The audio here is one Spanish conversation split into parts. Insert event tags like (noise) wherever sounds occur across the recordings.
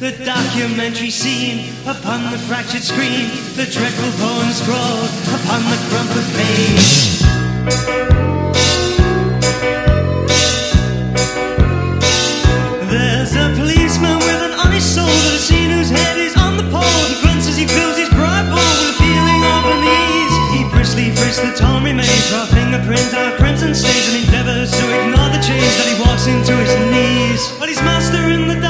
the documentary scene upon the fractured screen, the dreadful poem scrawled upon the crumpled page. There's a policeman with an honest soul that has seen whose head is on the pole. He grunts as he fills his pride bowl with a feeling of unease. He briskly frisks the torn remains, raw fingerprints, our crimson stains, and endeavors to ignore the change that he walks into his knees. But his master in the dark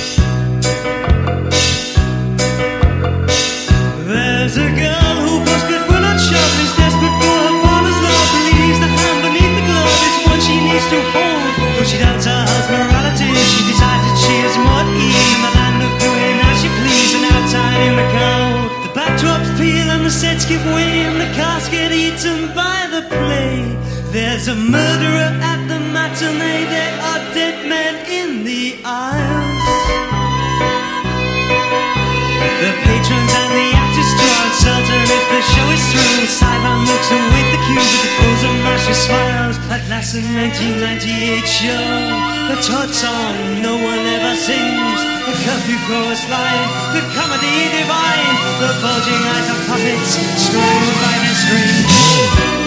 Is more in the land of doing as she please and outside in the cold. The backdrops peel and the sets give way and the cast get eaten by the play. There's a murderer at the matinee, there are dead men in the aisles. The patrons and the uncertain if the show is through. Sideline looks await the cue with the pose of mercy smiles. At last, the 1998 show, the Todd song no one ever sings. The curfew chorus line, the comedy divine, the bulging eyes of puppets, screwing by their strings.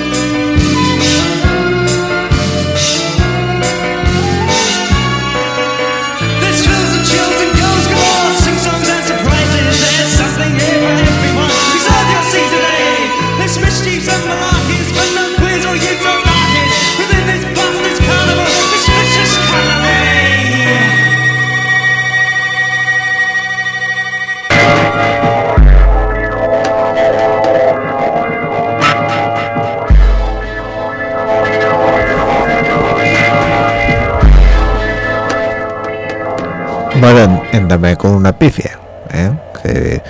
Endame con una pifia, ¿eh? que,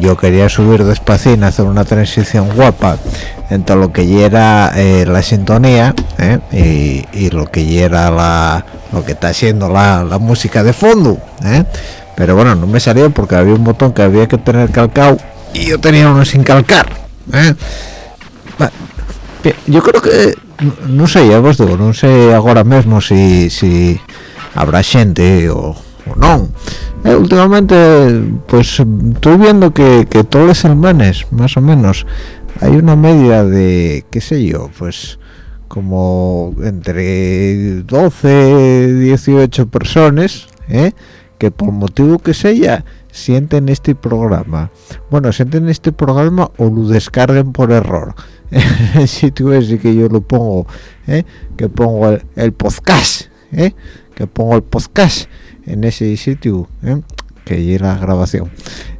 yo quería subir despacín, hacer una transición guapa entre lo que era eh, la sintonía ¿eh? y, lo que era la, lo que está siendo la, la música de fondo, pero bueno, no me salió porque había un botón que había que tener calcado y yo tenía uno sin calcar. yo creo que no- sé ya vos digo no sé ahora mismo si si habrá gente o no Eh, últimamente pues estoy viendo que, todos los semanas más o menos hay una media de qué sé yo pues como entre 12 18 personas ¿eh? que por motivo que sea sienten este programa bueno sienten este programa o lo descarguen por error (laughs) en el sitio ese que yo lo pongo ¿eh? que pongo el, el podcast ¿eh? que pongo el podcast en ese sitio ¿eh? que llega la grabación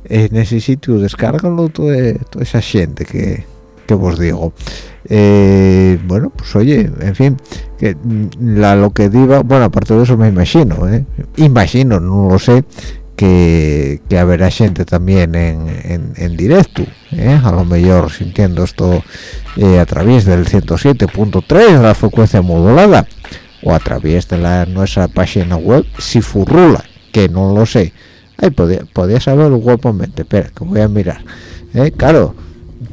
en ese sitio descárgalo toda, toda esa gente que, que vos digo Eh, bueno pues oye en fin que mm, la lo que diga bueno aparte de eso me imagino ¿eh? imagino no lo sé que, que habrá gente también en, en, en directo ¿eh? a lo mejor sintiendo esto eh, a través del 107.3 de la frecuencia modulada o a través de la nuestra página web si furrula que no lo sé ay podía, podía saberlo guapamente espera que voy a mirar ¿eh? claro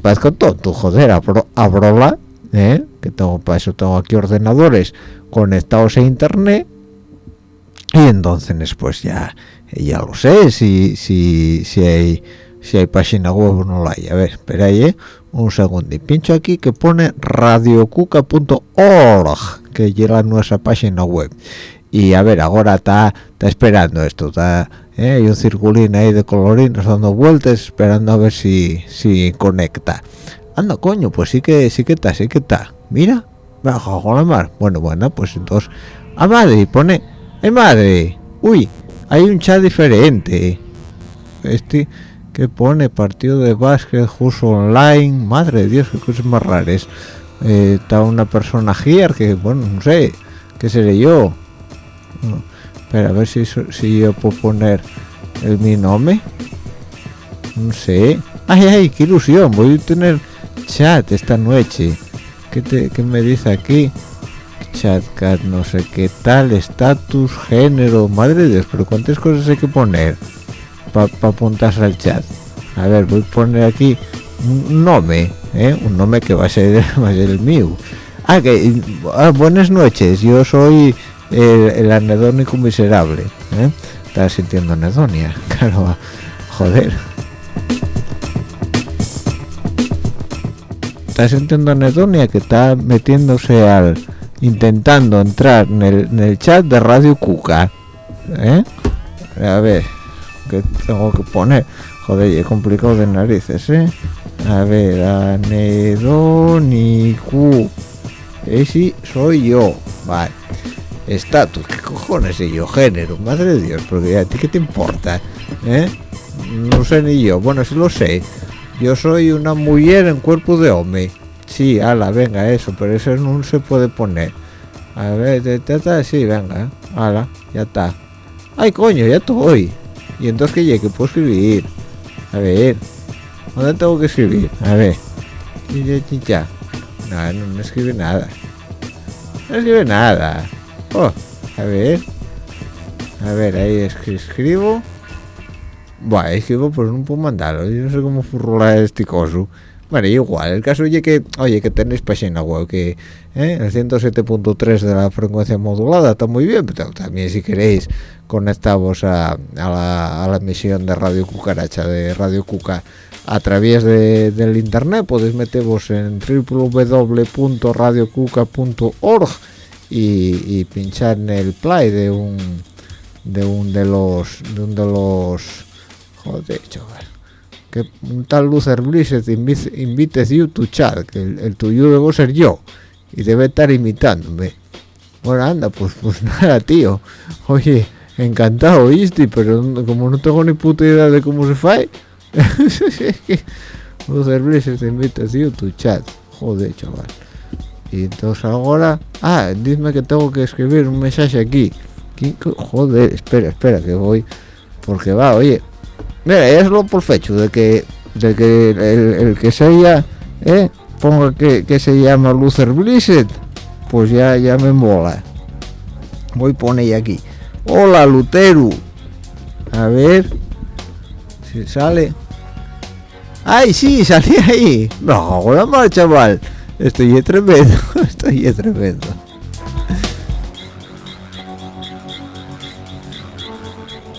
parezco tonto joder abro, abrola ¿eh? que tengo para eso tengo aquí ordenadores conectados a internet y entonces pues ya ya lo sé si si si hay si hay página web o no la hay a ver espera ahí ¿eh? un segundo y pincho aquí que pone radiocuca.org que llega nuestra página web. Y a ver ahora está esperando esto está ¿eh? hay un circulín ahí de colorinos dando vueltas esperando a ver si si conecta. Anda coño pues sí que sí que está sí que está. Mira bajo con la mar. Bueno bueno pues entonces a madre pone ¡Eh madre! uy hay un chat diferente. Este que pone partido de básquet justo online. Madre de dios qué cosas más raras eh, está una persona here que bueno no sé qué seré yo espera a ver si, si yo puedo poner el mi nombre. No sé. Ay ay qué ilusión voy a tener chat esta noche. ¿qué, te, qué me dice aquí chatcat no sé qué tal estatus género madre de dios pero cuántas cosas hay que poner para pa apuntarse al chat a ver voy a poner aquí un nombre ¿eh? un nombre que va a ser (laughs) va el mío ah que ah, buenas noches yo soy el, el anedónico miserable ¿eh? estás sintiendo anedonia (laughs) claro joder estás sintiendo anedonia que está metiéndose al intentando entrar en el, en el chat de Radio Cuca ¿eh? a ver que tengo que poner joder es complicado de narices ¿eh? A ver anedónico ese soy yo. Vale. Estatus qué cojones soy yo género madre de dios porque a ti qué te importa ¿eh? no sé ni yo. Bueno sí lo sé. Yo soy una mujer en cuerpo de hombre. Sí ala venga eso pero eso no se puede poner. A ver te, te, te, sí venga ala ya está. Ay coño ya estoy. Y entonces que llegue puedo escribir a ver dónde tengo que escribir a ver. Ya no, no, no escribe nada. No escribe nada. Oh, a ver. A ver ahí es que escribo. Buah, escribo pues no puedo mandarlo yo no sé cómo furrolar este coso. Bueno igual el caso oye que oye que tenéis página web que ¿eh? el 107.3 de la frecuencia modulada está muy bien pero también si queréis conectaros a, a, la, a la emisión de radio cucaracha de radio cuca a través de, del internet podéis meteros en www.radiocuca.org y, pinchar en el play de un de un de los de un de los joder chaval que un tal Luther Blizzard invite, invite you to chat que el, tuyo debo ser yo y debe estar imitándome bueno anda pues pues (laughs) nada tío oye encantado ¿viste? pero como no tengo ni puta idea de cómo se fae Luther Blizzard invite you to chat. Joder chaval. Y entonces ahora ah dime que tengo que escribir un mensaje aquí. Joder espera espera que voy. Porque va oye mira es lo por fecho de que de que el, el que sea eh ponga que, que, se llama Luther Blizzard pues ya ya me mola. Voy a poner aquí. Hola Lutero a ver si sale. Ay sí (laughs) salí ahí. No la mal. Chaval estoy tremendo (laughs) estoy tremendo.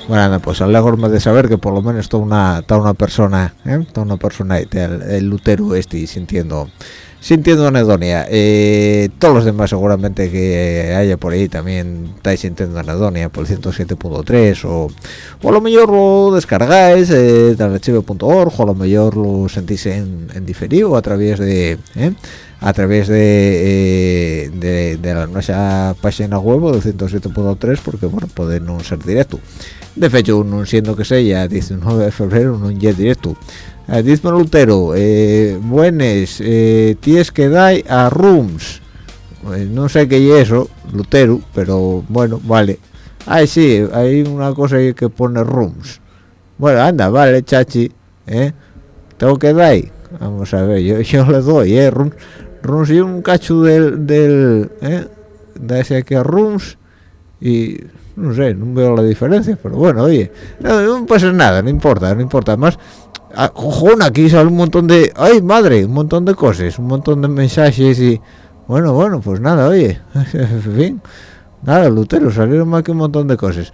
Bueno pues alegro de saber que por lo menos está una está una persona ¿eh? está una persona el, el lutero este sintiendo sintiendo anedonia eh, todos los demás seguramente que haya por ahí también estáis sintiendo anedonia por el 107.3 o, o a lo mejor lo descargáis eh, del archivo.org o a lo mejor lo sentís en, diferido a través de ¿eh? a través de, eh, de, de, la nuestra página web del 107.3 porque bueno puede no ser directo de hecho no siendo que sea 19 de febrero no es directo eh, Dizme Lutero eh, buenas eh, tienes que dar a rooms pues no sé qué es eso Lutero pero bueno vale. Ay sí hay una cosa que pone rooms bueno anda vale chachi ¿eh? tengo que dar vamos a ver yo, yo le doy eh rooms rooms y un cacho del, del ¿eh? de ese a rooms y no sé no veo la diferencia pero bueno oye. No, pasa nada no importa no importa cojón aquí sale un montón de ay madre un montón de cosas un montón de mensajes y bueno bueno pues nada oye (laughs) en nada Lutero salieron más que un montón de cosas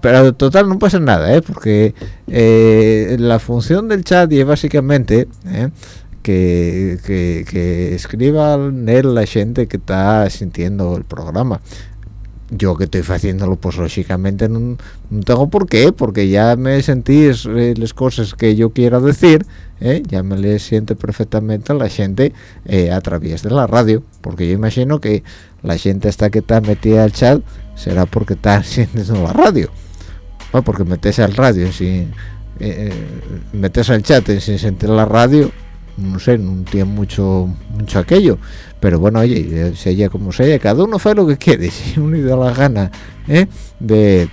pero total no pasa nada ¿eh? porque eh, la función del chat es básicamente ¿eh? que, que, que escriban él la gente que está sintiendo el programa yo que estoy haciéndolo pues lógicamente no, tengo por qué porque ya me sentís eh, las cosas que yo quiero decir eh, ya me les siente perfectamente la gente eh, a través de la radio porque yo imagino que la gente hasta que está metida al chat será porque está (laughs) sintiendo la radio. Porque metes al radio sin metes al chat sin sentir la radio no sé, no tiene mucho mucho aquello, pero bueno, oye, sea como sea, cada uno hace lo que quiere, (laughs) si uno da la gana ¿eh? de,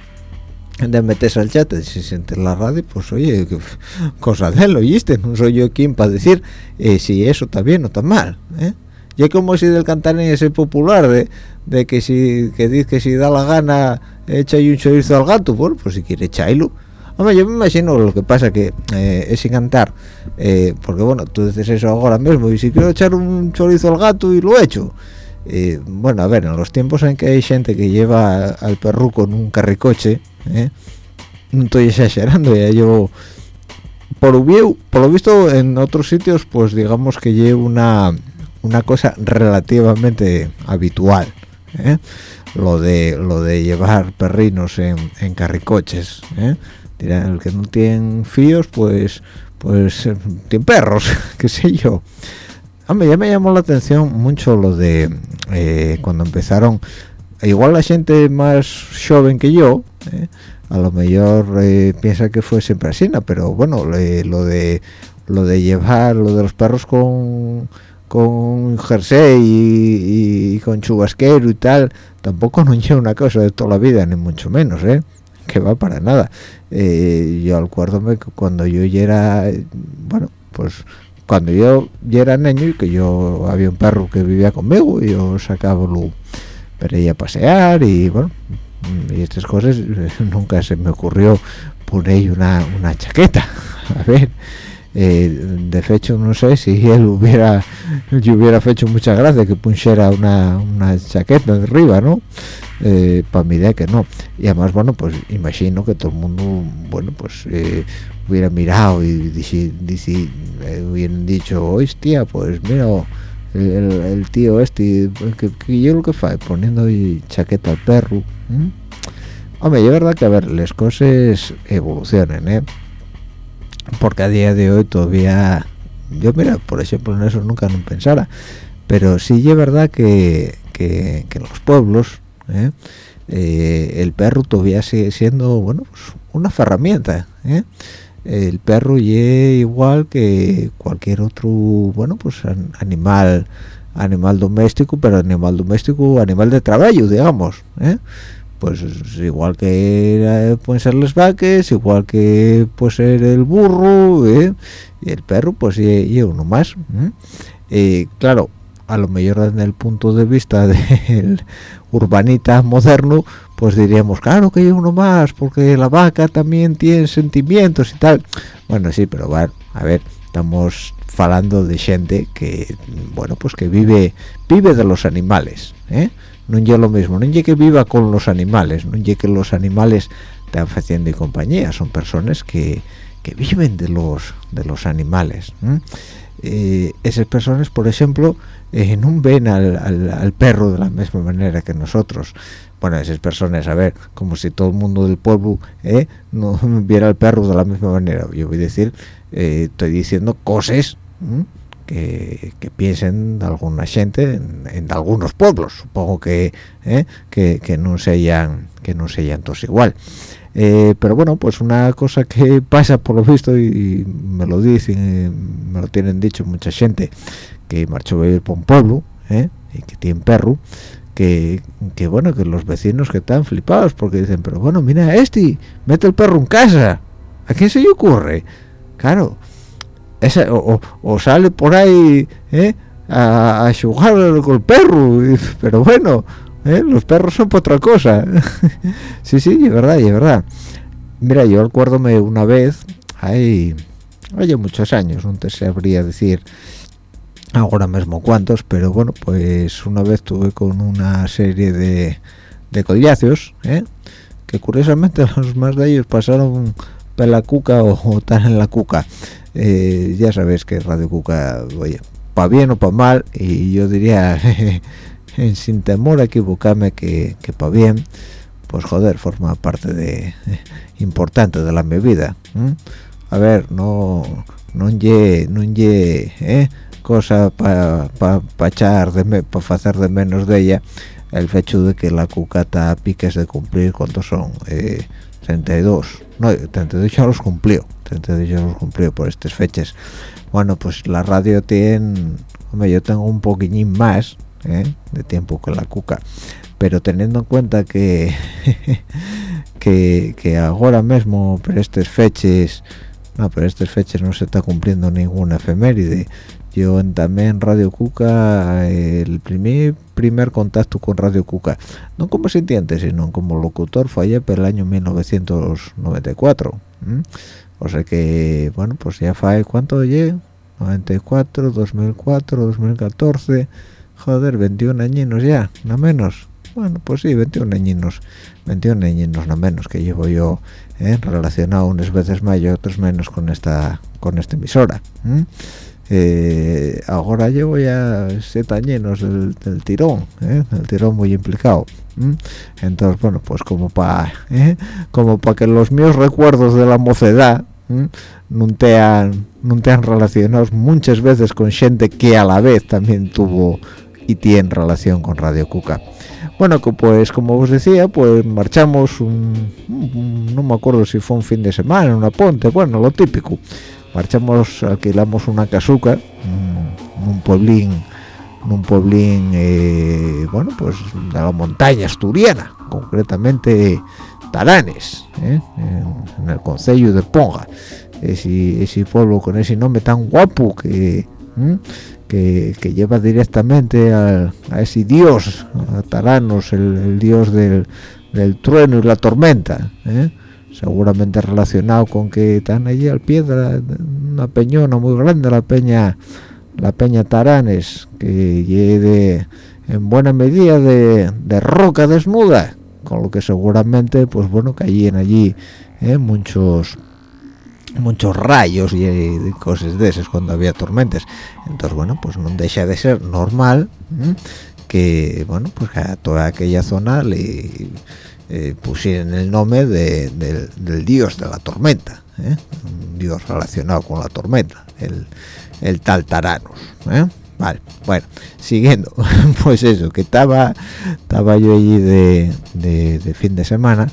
de meterse al chat, si siente la radio, pues oye, (laughs) cosa de él, oíste, no soy yo quien para decir eh, si eso está bien o está mal, ¿eh? Y como si del cantar ese popular de, de que si que dice que si da la gana echa un chorizo al gato, bueno, pues si quiere echarlo Hombre, yo me imagino lo que pasa que eh, es sin cantar, eh, porque bueno, tú dices eso ahora mismo, y si quiero echar un chorizo al gato y lo he hecho. Eh, bueno, a ver, en los tiempos en que hay gente que lleva al perro con un carricoche, no estoy exagerando, ya llevo... Por, lo visto en otros sitios, pues digamos que llevo una, una cosa relativamente habitual. lo de lo de llevar perrinos en, en carricoches ¿eh? el que no tiene fíos pues pues eh, tiene perros (laughs) qué sé yo. A mí ya me llamó la atención mucho lo de eh, cuando empezaron igual la gente más joven que yo a lo mejor piensa que fue siempre así pero bueno lo de lo de llevar lo de los perros con con jersey y, y, con chubasquero y tal tampoco (laughs) no lleva una cosa de toda la vida ni mucho menos eh que va para nada. Eh, yo acuérdome que cuando yo ya era bueno pues cuando yo ya era niño y que yo había un perro que vivía conmigo y yo sacaba lo pero ella a pasear y bueno y estas cosas (laughs) nunca se me ocurrió poner una, una chaqueta (laughs) a ver eh, de hecho no sé si (laughs) él hubiera yo hubiera hecho mucha gracia que pusiera una, una chaqueta de arriba no eh, para mi idea que no. Y además bueno pues imagino que todo el mundo bueno pues eh, hubiera mirado y dice, dice eh, hubieran dicho hostia pues mira el, tío este que, yo lo que fue poniendo chaqueta al perro hombre es verdad que a ver las cosas evolucionan eh porque a día de hoy todavía yo mira por ejemplo en eso nunca no pensara pero sí es verdad que, que, que los pueblos ¿eh? Eh, el perro todavía sigue siendo bueno pues una herramienta ¿eh? el perro es igual que cualquier otro bueno pues animal animal doméstico pero animal doméstico animal de trabajo digamos pues igual que pueden ser las vacas igual que puede ser el burro y el perro pues y, uno más claro a lo mejor desde el punto de vista (laughs) del urbanita moderno pues diríamos claro que hay uno más porque la vaca también tiene sentimientos y tal. Bueno sí pero bueno, a ver estamos hablando de gente que bueno pues que vive vive de los animales ¿eh? No es lo mismo no es que viva con los animales no es que los animales están haciendo y compañía son personas que, que viven de los de los animales eh, esas personas por ejemplo eh, no ven al, perro de la misma manera que nosotros. Bueno esas personas a ver como si todo el mundo del pueblo eh, no (laughs) viera al perro de la misma manera. Yo voy a decir eh, estoy diciendo cosas que, piensen de alguna gente en, algunos pueblos. Supongo que, que, que no sean que no sean todos igual. Pero bueno pues una cosa que (laughs) pasa por lo visto y, me lo dicen me lo tienen dicho mucha gente que marchó a vivir por un pueblo ¿eh? y que tiene perro que, que, bueno que los vecinos que están flipados porque dicen pero bueno mira este mete el perro en casa a quién se le ocurre claro o, o, sale por ahí ¿eh? a, a, jugar con el perro (laughs) pero bueno ¿eh? los perros son para otra cosa (laughs) sí sí es verdad es verdad mira yo acuérdome una vez hay muchos años no te sabría decir ahora mismo cuántos pero bueno pues una vez tuve con una serie de de collacios ¿eh? que curiosamente (laughs) los más de ellos pasaron por la cuca o, están en la cuca eh, ya sabes que Radio Cuca oye para bien o para mal y yo diría (laughs) sin temor a equivocarme que, que para bien pues joder forma parte de (laughs) importante de la mi vida a ver no no ye no ¿eh? cosa para pa, echar de para hacer de menos de ella el hecho de que la cucata piques de cumplir cuántos son eh, 32 no 32 ya los cumplió 32 ya los cumplió por estas fechas. Bueno pues la radio tiene hombre yo tengo un poquillín más ¿eh? de tiempo que la cuca pero teniendo en cuenta que (laughs) que, que ahora mismo por estas fechas no pero estas fechas no se está cumpliendo ninguna efeméride. Yo también Radio Cuca el primer primer contacto con Radio Cuca. No como sintiente sino como locutor fue por el año 1994 o sea que bueno pues ya fue cuánto llegué 94 2004 2014 joder 21 añinos ya no menos. Bueno pues sí 21 añinos 21 añinos no menos que llevo yo ¿eh? relacionado unas veces más y otros menos con esta con esta emisora ahora llevo ya siete años del, tirón ¿eh? el tirón muy implicado entonces bueno pues como para ¿eh? como para que los míos recuerdos de la mocedad no te han no te han relacionado muchas veces con gente que a la vez también tuvo y tiene relación con Radio Cuca bueno pues como os decía pues marchamos no me acuerdo si fue un fin de semana una ponte bueno lo típico marchamos alquilamos una casuca un, un pueblín un pueblín eh, bueno pues de la montaña asturiana concretamente Taranes ¿eh? en, el concello de Ponga ese, pueblo con ese nombre tan guapo que que, lleva directamente a, ese dios a Taranos el, dios del, trueno y la tormenta ¿eh? Seguramente relacionado con que están allí al pie de una peñona muy grande la peña la peña Taranes que lleve en buena medida de, roca desnuda con lo que seguramente pues bueno caían allí ¿eh? muchos muchos rayos y, cosas de esas cuando había tormentas entonces bueno pues no deja de ser normal que bueno pues a toda aquella zona le eh, pusieron el nombre del, dios de la tormenta ¿eh? un dios relacionado con la tormenta el, el tal Taranos ¿eh? vale bueno siguiendo (laughs) pues eso que estaba estaba yo allí de, fin de semana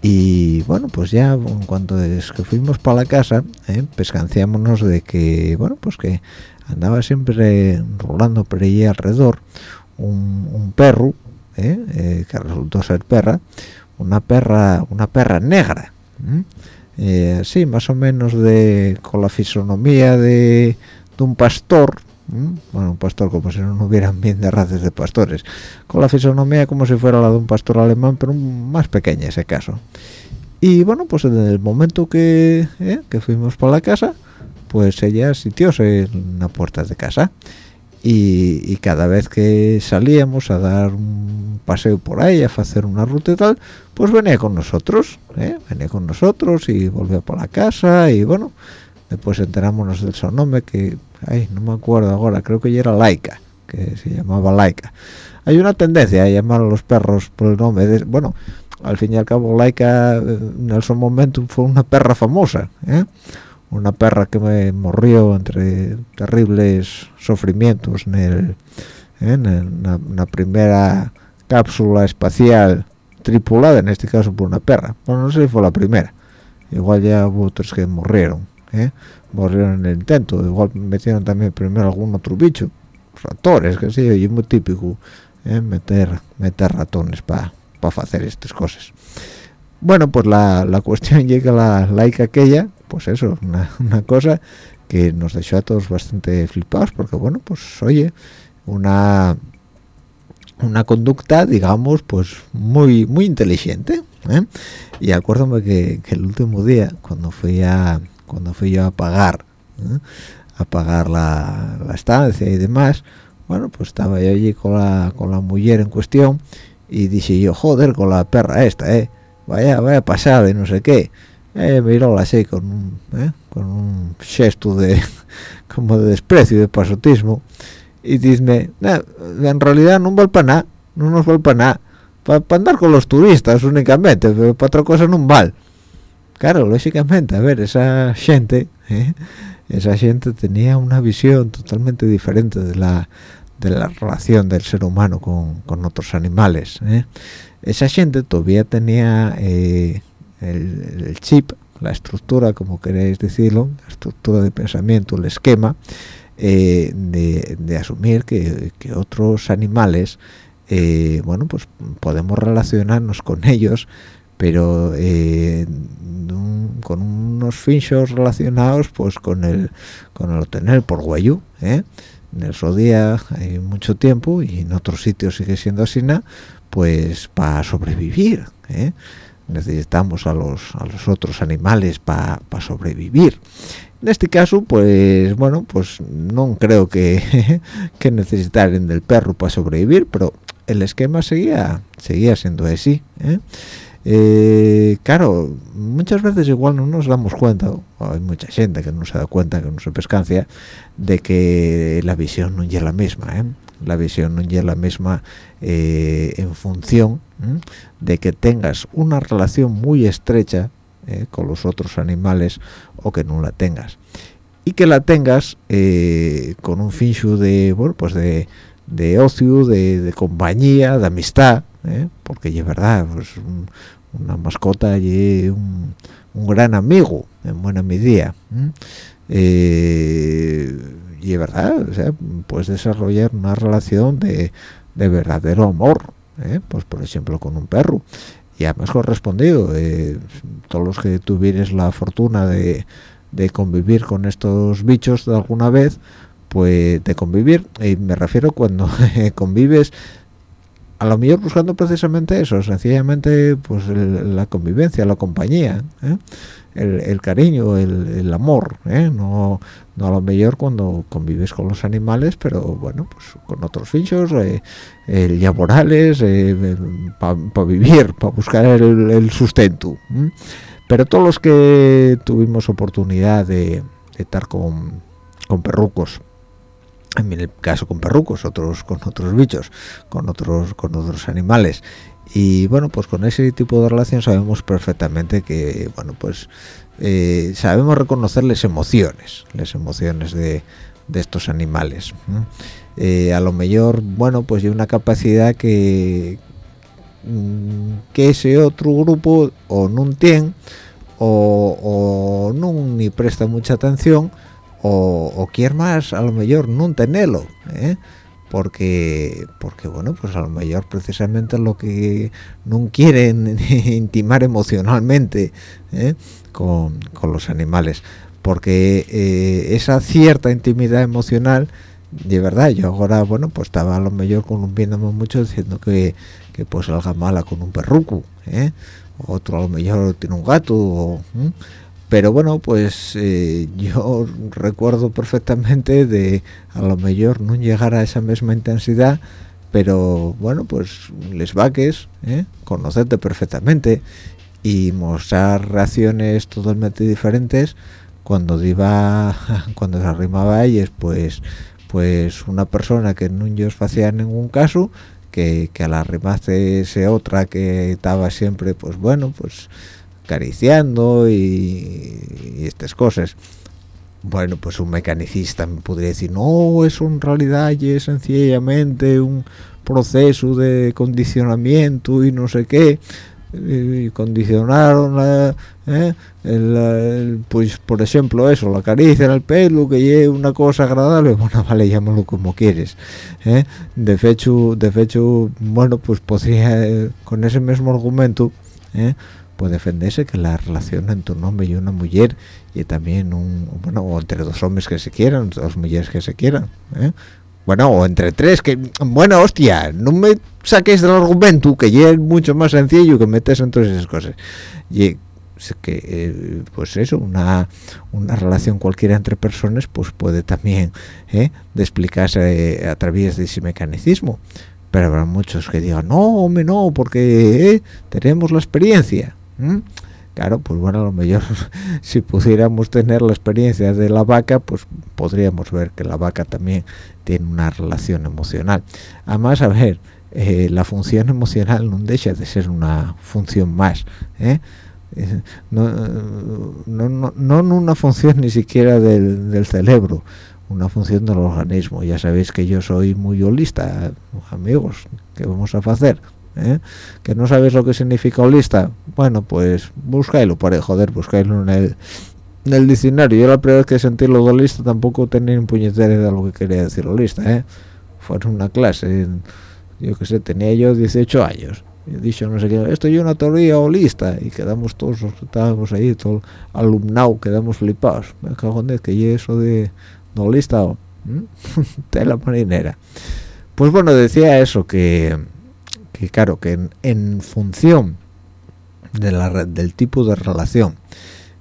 y bueno pues ya en cuanto es que fuimos para la casa pescanciámonos de que bueno pues que andaba siempre rolando por allí alrededor un perro ¿eh? Eh, que resultó ser perra una perra una perra negra ¿eh? sí más o menos de con la fisonomía de, un pastor bueno un pastor como si no hubieran bien de razas de pastores. Con la fisonomía como si fuera la de un pastor alemán pero más pequeña ese caso. Y bueno pues en el momento que, que fuimos para la casa pues ella sitióse en la puerta de casa y, cada vez que salíamos a dar un paseo por ahí, a hacer una ruta y tal, pues venía con nosotros, ¿eh? venía con nosotros y volvía por la casa y bueno, después enterámonos del su nombre que, ay, no me acuerdo ahora, creo que ya era Laika, que se llamaba Laika. Hay una tendencia a llamar a los perros por el nombre, bueno, al fin y al cabo Laika eh, en su momento fue una perra famosa, ¿eh? Una perra que me morrió entre terribles sufrimientos en, el, en la, primera cápsula espacial tripulada, en este caso por una perra. Bueno, no sé si fue la primera. Igual ya hubo otros que murieron, ¿eh? murieron en el intento. Igual metieron también primero algún otro bicho, ratones, que sí, y muy típico ¿eh? meter meter ratones para hacer estas cosas. Bueno, pues la, la cuestión (laughs) llega la laica aquella pues eso, una, una, cosa que nos dejó a todos bastante flipados, porque bueno, pues oye, una una conducta digamos pues muy muy inteligente ¿eh? y acuérdame que, el último día cuando fui a cuando fui yo a pagar ¿eh? a pagar la, estancia y demás bueno pues estaba yo allí con la con la mujer en cuestión y dije yo joder con la perra esta eh vaya vaya pasada y no sé qué eh, miró así con un ¿eh? con un gesto de (laughs) como de desprecio de pasotismo y dime en realidad no vale para nada no nos vale para nada para andar con los turistas únicamente pero para otra cosa no vale claro lógicamente a ver esa gente ¿eh? esa gente tenía una visión totalmente diferente de la de la relación del ser humano con, con otros animales ¿eh? esa gente todavía tenía eh, el, chip la estructura como queréis decirlo la estructura de pensamiento el esquema eh, de, asumir que, otros animales bueno pues podemos relacionarnos con ellos pero con unos finchos relacionados pues con el con el obtener por huello ¿eh? en el día hay mucho tiempo y en otros sitios sigue siendo así pues para sobrevivir ¿eh? Necesitamos a los a los otros animales para sobrevivir en este caso pues bueno pues no creo que (laughs) que necesitaran del perro para sobrevivir pero el esquema seguía seguía siendo así ¿eh? Eh, claro, muchas veces igual no nos damos cuenta, hay mucha gente que no se da cuenta, que no se pescancia, de que la visión no es la misma, ¿eh? La visión no es la misma eh, en función de que tengas una relación muy estrecha con los otros animales o que no la tengas. Y que la tengas con un fincho de bueno pues de, de ocio de, compañía de amistad porque es verdad pues una mascota y un, gran amigo en buena medida eh, y es verdad o sea, puedes desarrollar una relación de, verdadero amor ¿eh? pues por ejemplo con un perro y además correspondido eh, todos los que tuvieres la fortuna de, de convivir con estos bichos de alguna vez pues de convivir y me refiero cuando (laughs) convives a lo mejor buscando precisamente eso, sencillamente pues la convivencia, la compañía, ¿eh? El, cariño, el, amor, ¿eh? no, no a lo mejor cuando convives con los animales, pero bueno, pues con otros fichos, eh, laborales, eh, para vivir, para buscar el, sustento. Pero todos los que tuvimos oportunidad de, estar con, con perrucos, en el caso con perrucos, otros con otros bichos, con otros con otros animales y bueno pues con ese tipo de relación sabemos perfectamente que bueno pues eh, sabemos reconocer las emociones, las emociones de, estos animales. Eh, a lo mejor bueno pues hay una capacidad que mm, que ese otro grupo o no tiene o, o no ni presta mucha atención o, o más a lo mejor no tenerlo ¿eh? porque porque bueno pues a lo mejor precisamente lo que no quieren (laughs) intimar emocionalmente ¿eh? con, los animales porque eh, esa cierta intimidad emocional de verdad yo ahora bueno pues estaba a lo mejor columpiándome mucho diciendo que, que pues salga mala con un perruco otro a lo mejor tiene un gato pero bueno pues eh, (laughs) yo recuerdo perfectamente de a lo mejor no llegar a esa misma intensidad pero bueno pues les vaques ¿eh? conocerte perfectamente y mostrar reacciones totalmente diferentes cuando iba (laughs) cuando se arrimaba a ellos pues pues una persona que no os hacía ningún caso que, que al arrimarse ese otra que estaba siempre pues bueno pues acariciando y, estas cosas bueno pues un mecanicista me podría decir no eso en realidad es sencillamente un proceso de condicionamiento y no sé qué y condicionaron ¿eh? pues por ejemplo eso la caricia en el pelo que es una cosa agradable (laughs) bueno vale llámalo como quieres ¿eh? de hecho de hecho bueno pues podría eh, con ese mismo argumento ¿eh? Puede defenderse que la relación entre un hombre y una mujer y también un bueno entre dos hombres que se quieran dos mujeres que se quieran ¿eh? bueno o entre tres que bueno hostia no me saques del argumento que ya es mucho más sencillo que metes en todas esas cosas y que eh, pues eso una, una relación cualquiera entre personas pues puede también ¿eh? explicarse a través de ese mecanicismo pero habrá muchos que digan no hombre no porque tenemos la experiencia claro pues bueno a lo mejor (laughs) si pudiéramos tener la experiencia de la vaca pues podríamos ver que la vaca también tiene una relación emocional además a ver la función emocional no deja de ser una función más ¿eh? no, no, no, una función ni siquiera del, cerebro, una función del organismo. Ya sabéis que yo soy muy holista, amigos, ¿qué vamos a hacer? ¿Eh? ¿Que no sabéis lo que significa holista? Bueno, pues buscáislo, por joder, buscáislo en el, en el diccionario. Yo la primera vez que sentí lo de holista tampoco tenía un puñetero de lo que quería decir holista, ¿eh? Fue en una clase, yo que sé, tenía yo 18 años he dicho no sé qué esto es una teoría holista y quedamos todos los que estábamos ahí todo alumnado quedamos flipados me cago en que y eso de, holista de (laughs) la marinera pues bueno decía eso que, que claro que en, función de la, del tipo de relación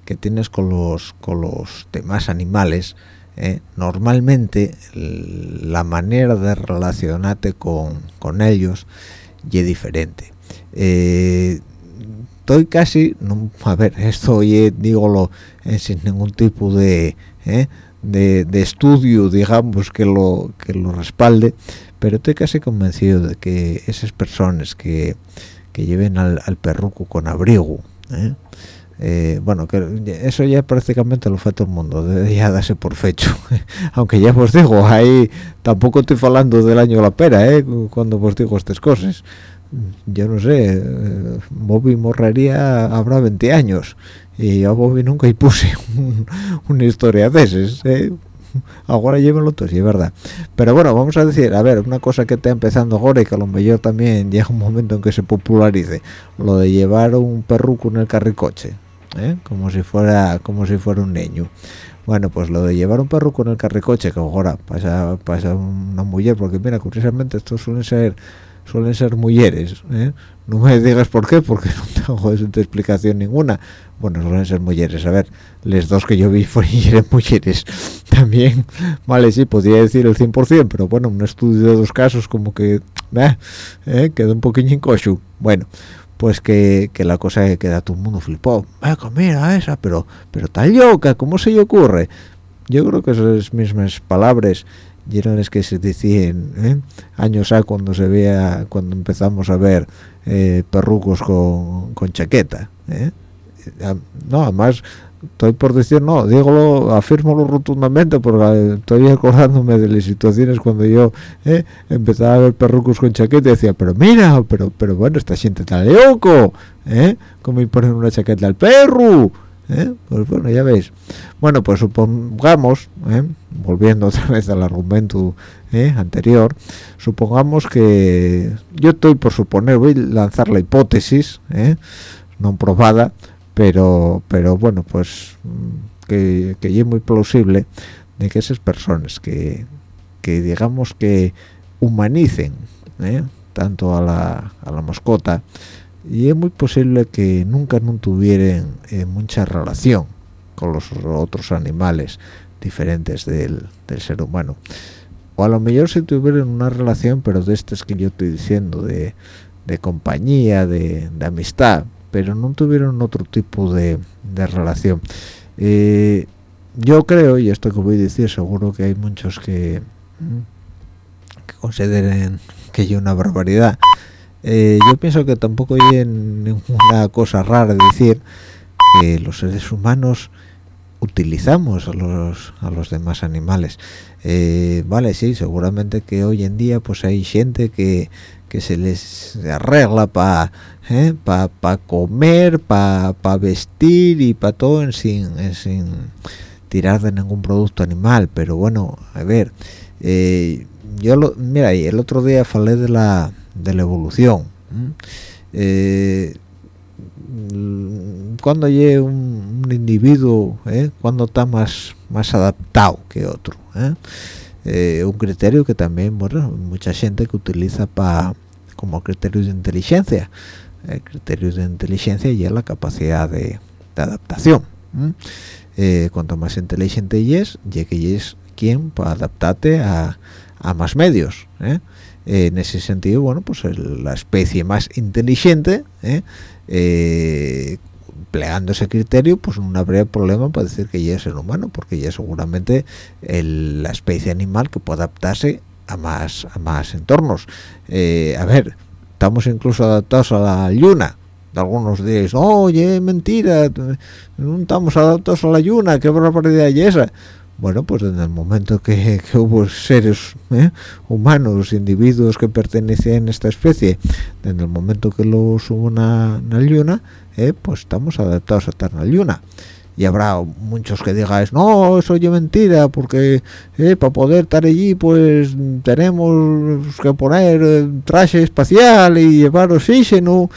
que tienes con los con los demás animales eh, normalmente la manera de relacionarte con, con ellos es diferente. Eh, estoy casi a ver (laughs) esto oye dígolo eh, sin ningún tipo de, eh, de, de estudio digamos que lo que lo respalde pero estoy casi convencido de que esas personas que, que lleven al, al perruco con abrigo bueno que eso ya prácticamente lo fue todo el mundo ya darse por fecho (laughs) aunque ya os digo ahí tampoco estoy hablando del año la pera ¿eh? cuando os digo estas cosas yo no sé, Bobby morrería habrá 20 años y yo a Bobby nunca y puse (laughs) una historia de esas, ¿eh? (laughs) ahora llévenlo todo, sí, es verdad. Pero bueno, vamos a decir, a ver, una cosa que está empezando ahora y que a lo mejor también (laughs) llega un momento en que se popularice, lo de llevar un perruco en el carricoche, ¿eh? como si fuera como si fuera un niño. Bueno, pues lo de llevar un perruco en el carricoche, que ahora pasa, pasa una mujer, porque mira, curiosamente esto suele ser suelen ser mujeres ¿eh? No me digas por qué porque (laughs) no tengo explicación ninguna bueno suelen ser mujeres a ver les dos que yo vi fueron (laughs) mujeres (laughs) también vale sí podría decir el 100% pero bueno un estudio de dos casos como que ¿eh? quedó un poquillo cocho bueno pues que, que, la cosa que queda todo el mundo flipó mira esa pero pero tal loca cómo se le ocurre yo creo que esas mismas palabras y eran las que se decían ¿eh? años a cuando se vea cuando empezamos a ver eh, perrucos con, con chaqueta ¿eh? no además estoy por decir no digo afirmo rotundamente porque estoy acordándome de las situaciones cuando yo empezaba a ver perrucos con chaqueta y decía pero mira pero pero bueno esta gente está loco ¿eh? como me ponen una chaqueta al perro ¿Eh? pues bueno ya veis bueno pues supongamos ¿eh? volviendo (laughs) otra vez al argumento ¿eh? anterior supongamos que yo estoy por suponer voy a lanzar la hipótesis no probada pero pero bueno pues mm, que, que es muy plausible de que esas personas que, que digamos que humanicen tanto a la, a la mascota y es muy posible que nunca no tuvieran eh, mucha relación con los otros animales diferentes del, ser humano. O a lo mejor si tuvieran una relación pero de estas que yo estoy diciendo de, compañía de, amistad pero no tuvieron otro tipo de, relación. Eh, yo creo y esto que voy a decir seguro que hay muchos que, que consideren que yo una barbaridad eh, yo pienso que tampoco hay ninguna cosa rara decir que los seres humanos utilizamos a los, a los demás animales. Eh, vale, sí, seguramente que hoy en día pues hay gente que, que se les arregla para ¿eh? pa, comer, para pa vestir y para todo en sin, sin tirar de ningún producto animal. Pero bueno, a ver, yo lo, mira, el otro día falé de la de la evolución eh, cuando llegue un, individuo eh, cuando está más más adaptado que otro un criterio que también bueno mucha gente que utiliza para como criterio de inteligencia el criterio de inteligencia y es la capacidad de, adaptación cuanto más inteligente y es ya que es quien para adaptarte a, a más medios en ese sentido bueno pues la especie más inteligente ¿eh? Eh, plegando ese criterio pues no habría problema para decir que ya es el humano porque ya seguramente la especie animal que puede adaptarse a más a más entornos. Eh, a ver estamos incluso adaptados a la luna. Algunos días oye mentira no estamos adaptados a la luna qué barbaridad y esa bueno pues en el momento que, hubo seres ¿eh? humanos individuos que pertenecían a esta especie en el momento que los hubo en la luna ¿eh? pues estamos adaptados a estar en la luna y habrá muchos que digáis no eso es mentira porque ¿eh? para poder estar allí pues tenemos que poner traje espacial y llevar oxígeno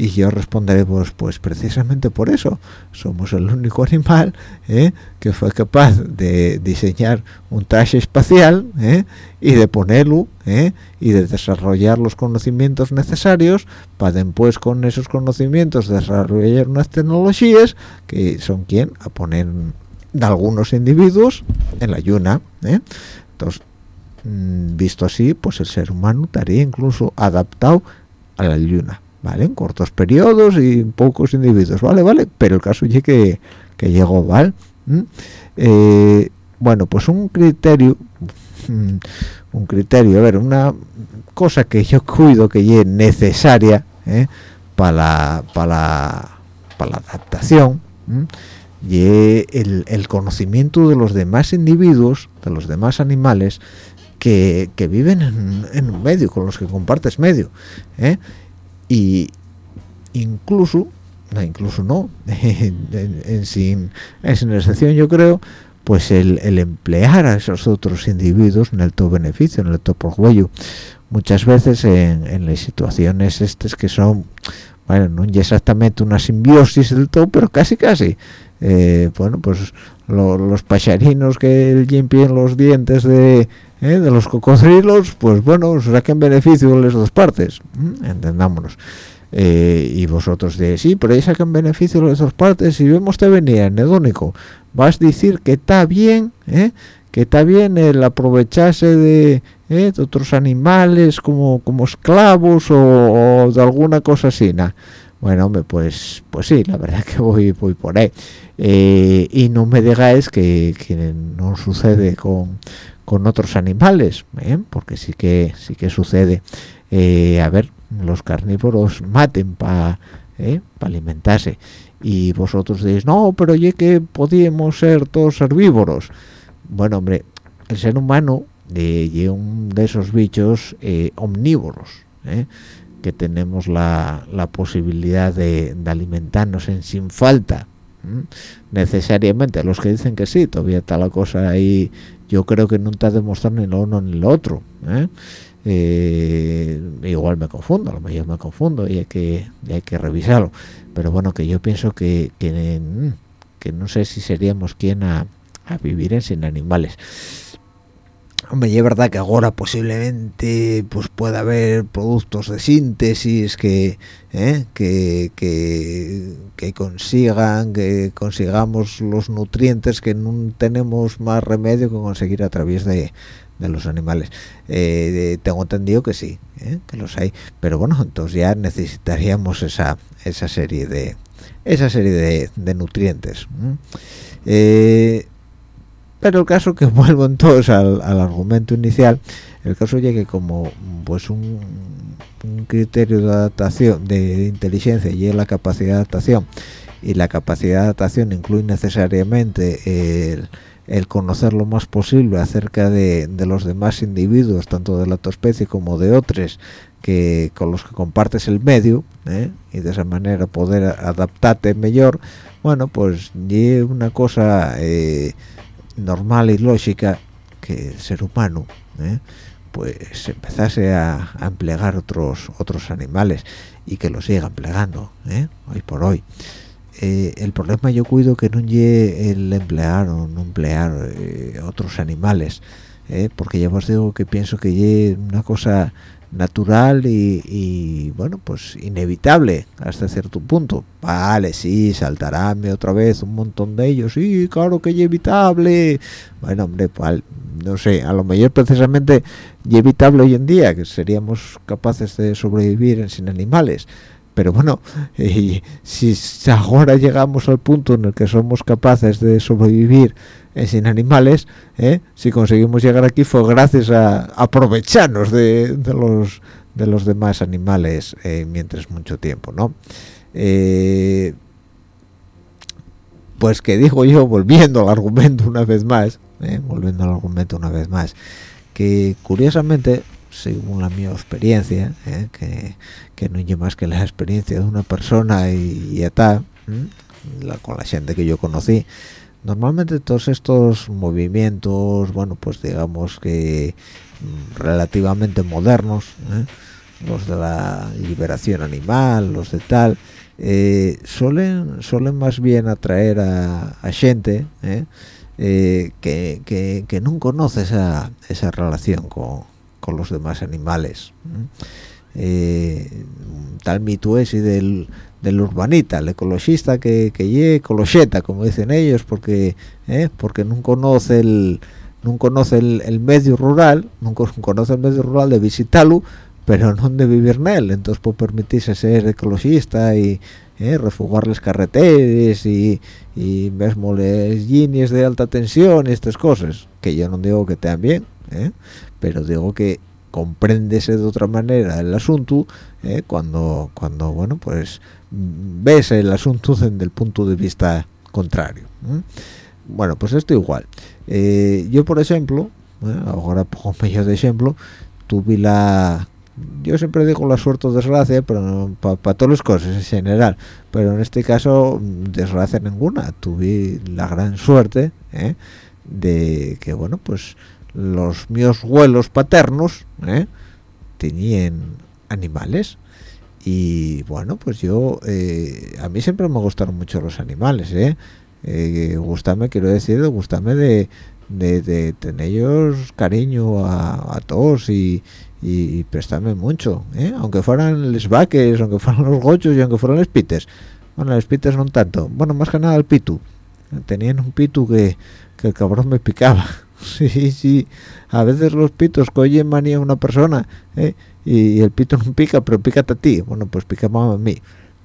y yo responderé pues, pues precisamente por eso somos el único animal ¿eh? que fue capaz de diseñar un traje espacial ¿eh? y de ponerlo ¿eh? y de desarrollar los conocimientos necesarios para después con esos conocimientos desarrollar unas tecnologías que son quien a poner de algunos individuos en la luna entonces mm, visto así pues el ser humano estaría incluso adaptado a la luna ¿vale? En cortos periodos y pocos individuos, ¿vale? ¿Vale? Pero el caso es que, que llegó, ¿vale? Eh, bueno, pues un criterio, mm, un criterio, a ver, una cosa que yo cuido que es necesaria ¿eh? para la, para la, adaptación, y el, conocimiento de los demás individuos, de los demás animales, que, que viven en, en, un medio, con los que compartes medio. ¿eh? Y incluso no, incluso no (laughs) en, sin, en excepción yo creo pues el, emplear a esos otros individuos en el todo beneficio en el todo provecho muchas veces en, las situaciones estas que son bueno no exactamente una simbiosis del todo pero casi casi eh, bueno pues los pacharinos que limpian los dientes de, eh, de los cocodrilos pues bueno saquen beneficio de las dos partes entendámonos. Eh, y vosotros de sí pero ahí sacan beneficio de las dos partes y vemos te venía anedónico vas a decir que está bien eh, que está bien el aprovecharse de, de otros animales como como esclavos o, de alguna cosa así bueno hombre pues pues sí la verdad (laughs) que voy voy por ahí. Eh, y no me digáis que, no sucede con, otros animales ¿eh? porque sí que sí que sucede. Eh, a ver los carnívoros maten para alimentarse. Y vosotros decís no pero ya que podíamos ser todos herbívoros bueno hombre el ser humano es un de esos bichos omnívoros que tenemos la, la posibilidad de, alimentarnos en sin falta necesariamente. Los que dicen que sí todavía está la cosa ahí yo creo que no está demostrando ni lo uno ni lo otro ¿eh? Eh, igual me confundo a lo mejor me confundo y hay que hay que revisarlo. Pero bueno que yo pienso que que, que no sé si seríamos quien a, a vivir en sin animales Hombre, es verdad que ahora posiblemente pues pueda haber productos de síntesis que, ¿eh? que, que, consigan, que consigamos los nutrientes que no tenemos más remedio que conseguir a través de, los animales. Eh, tengo entendido que sí, ¿eh? que los hay, pero bueno, entonces ya necesitaríamos esa, esa serie de esa serie de, de nutrientes pero el caso que (laughs) vuelvo entonces al, al argumento inicial el caso es que como pues un, criterio de adaptación de, inteligencia y es la capacidad de adaptación y la capacidad de adaptación incluye necesariamente el, conocer lo más posible acerca de, los demás individuos tanto de la tu especie como de otros que con los que compartes el medio ¿eh? y de esa manera poder adaptarte mejor bueno pues y una cosa eh, normal y lógica que el ser humano ¿eh? pues empezase a, emplear otros otros animales y que lo siga empleando ¿eh? hoy por hoy eh, el problema yo cuido que no llegue el emplear o no emplear otros animales porque ya os digo que pienso que es una cosa natural y, bueno pues inevitable hasta cierto punto. Vale sí saltaráme otra vez un montón de ellos. Sí claro que es inevitable. Bueno hombre no sé a lo mejor precisamente es evitable hoy en día que seríamos capaces de sobrevivir sin animales. Pero bueno (laughs) si ahora llegamos al punto en el que somos capaces de sobrevivir sin animales, ¿eh? si conseguimos llegar aquí fue gracias a aprovecharnos de, los de los demás animales eh, mientras mucho tiempo, ¿no? Eh, pues que digo yo, volviendo al argumento una vez más, volviendo al argumento una vez más, que curiosamente, según la mi experiencia, que, que, no hay más que la experiencia de una persona y, ya está, la, con la gente que yo conocí, normalmente todos estos movimientos bueno pues digamos que mm, relativamente modernos ¿eh? los de la liberación animal los de tal eh, suelen suelen más bien atraer a, gente ¿eh? que, que, no conoce esa, esa relación con, con los demás animales tal mito es y del del urbanita, el ecologista que, que ecolocheta, como dicen ellos, porque eh, porque no conoce el no conoce el, medio rural, no conoce el medio rural de visitarlo, pero no de vivir en él, entonces puede permitirse ser ecologista y eh, refugar las carreteras y, y mismo de alta tensión y estas cosas, que yo no digo que estén bien, eh, pero digo que compréndese de otra manera el asunto eh, cuando cuando bueno pues ves el asunto (laughs) desde el punto de vista contrario bueno pues esto igual. Eh, yo por ejemplo eh, ahora pongo (laughs) medio de ejemplo tuve la yo siempre digo la suerte o desgracia pero para todas las cosas en general pero en este caso desgracia ninguna. Tuve la gran suerte de que bueno pues los míos vuelos paternos ¿eh? tenían animales y bueno pues yo eh, a mí siempre me gustaron mucho los animales ¿eh? eh gustame quiero decir gustame de, de, tener ellos cariño a, todos y, y, prestarme mucho ¿eh? aunque fueran los vaques aunque fueran los gochos y aunque fueran los pites bueno los pites no tanto bueno más que nada el pitu tenían un pitu que, que el cabrón me picaba sí, sí, a veces los pitos cogen manía a una persona ¿eh? y el pito no pica, pero pícate a ti. Bueno, pues pica a mí.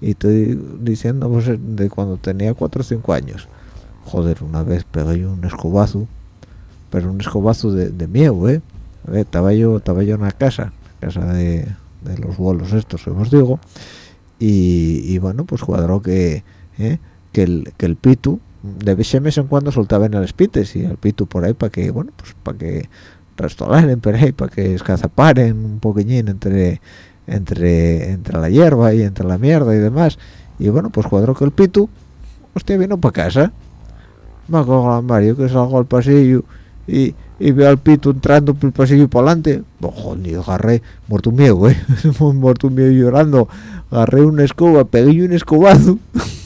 Y estoy diciendo pues, de cuando tenía 4 o 5 años. Joder, una vez pegué un escobazo, pero un escobazo de, de miedo, ¿eh? estaba yo estaba yo en la casa, casa de, los bolos estos que os digo, y, bueno, pues cuadró que, ¿eh? que, el, que el pitu de vez en cuando soltaban el pites y el pitu por ahí para que bueno pues para que restolaren por ahí para que escazaparen un poquillín entre entre entre la hierba y entre la mierda y demás. Y bueno pues cuadro que el pitu hostia vino para casa. Me acuerdo Mario que salgo al pasillo y, y veo al pito entrando por el pasillo para adelante ojo ni agarré muerto miedo eh (laughs) muerto miedo llorando. Agarré una escoba pegué un escobazo (laughs)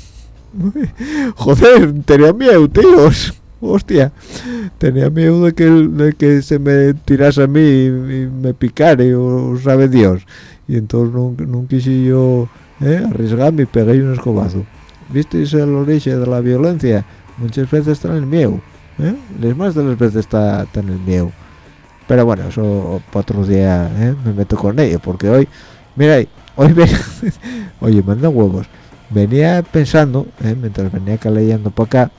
(laughs) Joder, tenía miedo, tíos. Hostia, tenía miedo de que, de que se me tirase a mí y, me picare, o sabe Dios. Y entonces no, quise yo eh, arriesgarme y pegué un escobazo. ¿Visteis el origen de la violencia? Muchas veces está en el miedo. ¿eh? Les más de las veces está, en el miedo. Pero bueno, eso para otro día ¿eh? me meto con ello, porque hoy, mira, hoy me... (laughs) Oye, manda huevos venía pensando ¿eh? mientras venía acá leyendo para acá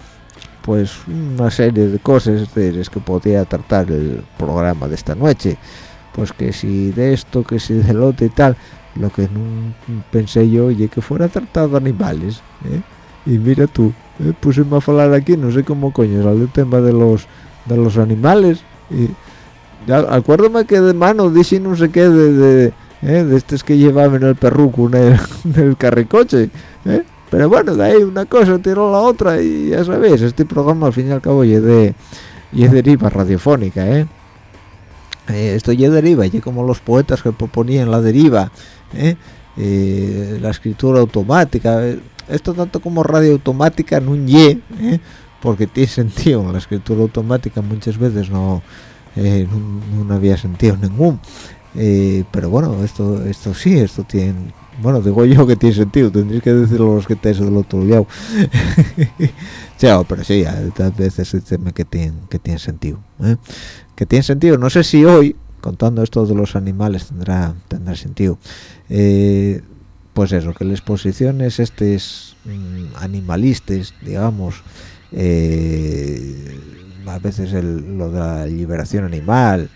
pues una serie de cosas de las que podía tratar el programa de esta noche pues que si de esto que si del otro y tal lo que no pensé yo oye que fuera tratado animales ¿eh? y mira tú ¿eh? puse a hablar aquí no sé cómo coño salió el tema de los de los animales y ya acuérdame que de mano dije no sé qué de, ¿eh? de estos que llevaban el perruco en el, (laughs) en carricoche ¿Eh? pero bueno de ahí una cosa tiró la otra y ya sabéis este programa al fin y al cabo es de y es deriva radiofónica ¿eh? eh esto ya deriva y como los poetas que proponían la deriva ¿eh? la escritura automática esto tanto como radio automática no un ye porque tiene sentido la escritura automática muchas veces no no, había sentido ningún pero bueno esto esto sí esto tiene bueno digo yo que tiene sentido tendréis que decirlo los que estáis del otro lado. (laughs) Pero sí a veces que tiene que tiene sentido que tiene sentido. No sé si hoy contando esto de los animales tendrá tendrá sentido. Eh, pues eso que las posiciones estos mm, animalistas digamos eh, a veces lo de la liberación animal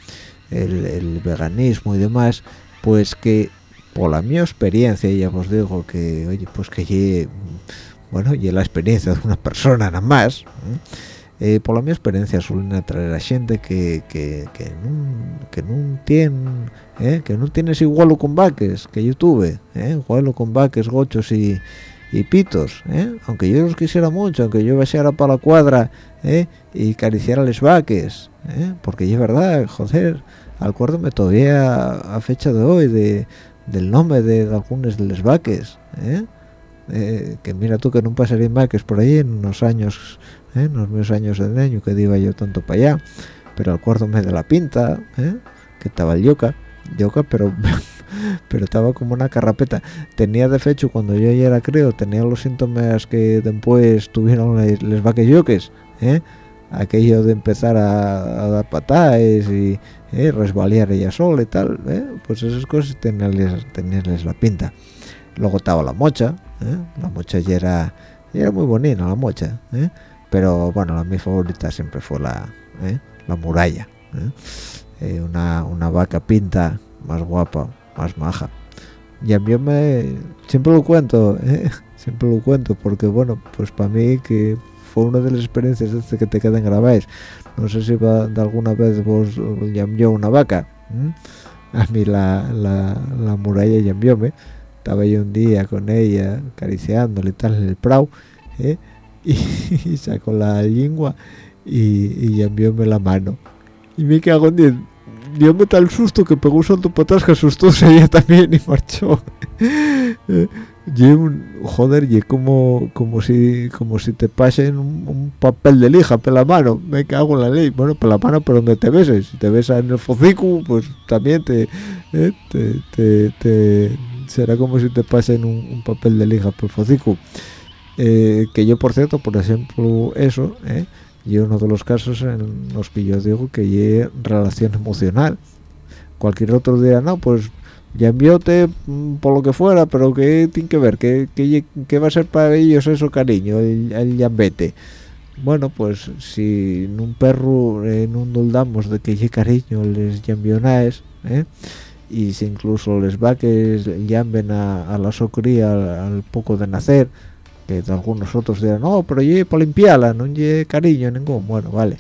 el, veganismo y demás pues que por la mi experiencia ya os digo que oye pues que bueno y la experiencia de una persona nada más eh, por la mi experiencia suelen atraer a gente que que, que no que tiene eh, que no tienes igual con vaques que yo tuve eh, igual con vaques gochos y, y pitos eh, aunque yo los quisiera mucho aunque yo bajara para la cuadra eh, y cariciara les vaques eh, porque es verdad joder acuérdame todavía a fecha de hoy de del nombre de, algunos de los vaques eh, que mira tú que no pasarían vaques por ahí en unos años ¿eh? en los mismos años de año que iba yo tanto para allá. Pero acuérdome de la pinta ¿eh? que estaba el yoca yoca pero (laughs) pero estaba como una carrapeta. Tenía de hecho cuando yo ya era creo tenía los síntomas que después tuvieron les vaques yoques ¿eh? aquello de empezar a, dar patadas y ¿eh? resbalear ella sola y tal pues esas cosas tenían la pinta luego estaba la mocha la mocha ya era, ya era muy bonita la mocha pero bueno la mi favorita siempre fue la ¿eh? la muralla ¿eh? Eh, una, una vaca pinta más guapa más maja y a mí me siempre lo cuento (laughs) siempre lo cuento porque bueno pues para mí que fue una de las experiencias que te quedan grabadas no sé si va, de alguna vez vos llamó una vaca a mí la, la, la muralla llamóme estaba yo un día con ella acariciándole y tal en el prau (laughs) y, sacó la lengua y, y envióme la mano. Y me cago en diez. Me tal susto que pegó un salto atrás que asustó (laughs) ella también y marchó. Y (laughs) un, joder y como como si como si te pasen un, papel de lija por la mano. Me cago en la ley. Bueno por la mano pero donde te beses. Si te besas en el focico pues también te, eh, te, te, será como si te pasen un, papel de lija por el focico eh, que yo por cierto por ejemplo eso eh, y uno de los casos en los que yo digo que hay relación emocional. Cualquier otro día no pues ya mm, por lo que fuera pero que tiene que ver que, que, va a ser para ellos eso cariño el, llambete bueno pues si en un perro en un duldamos de que hay cariño les llambionaes eh, y si incluso les va que llamen a, la socría al poco de nacer que algunos otros dirán no pero yo para limpiarla no hay cariño ningún bueno vale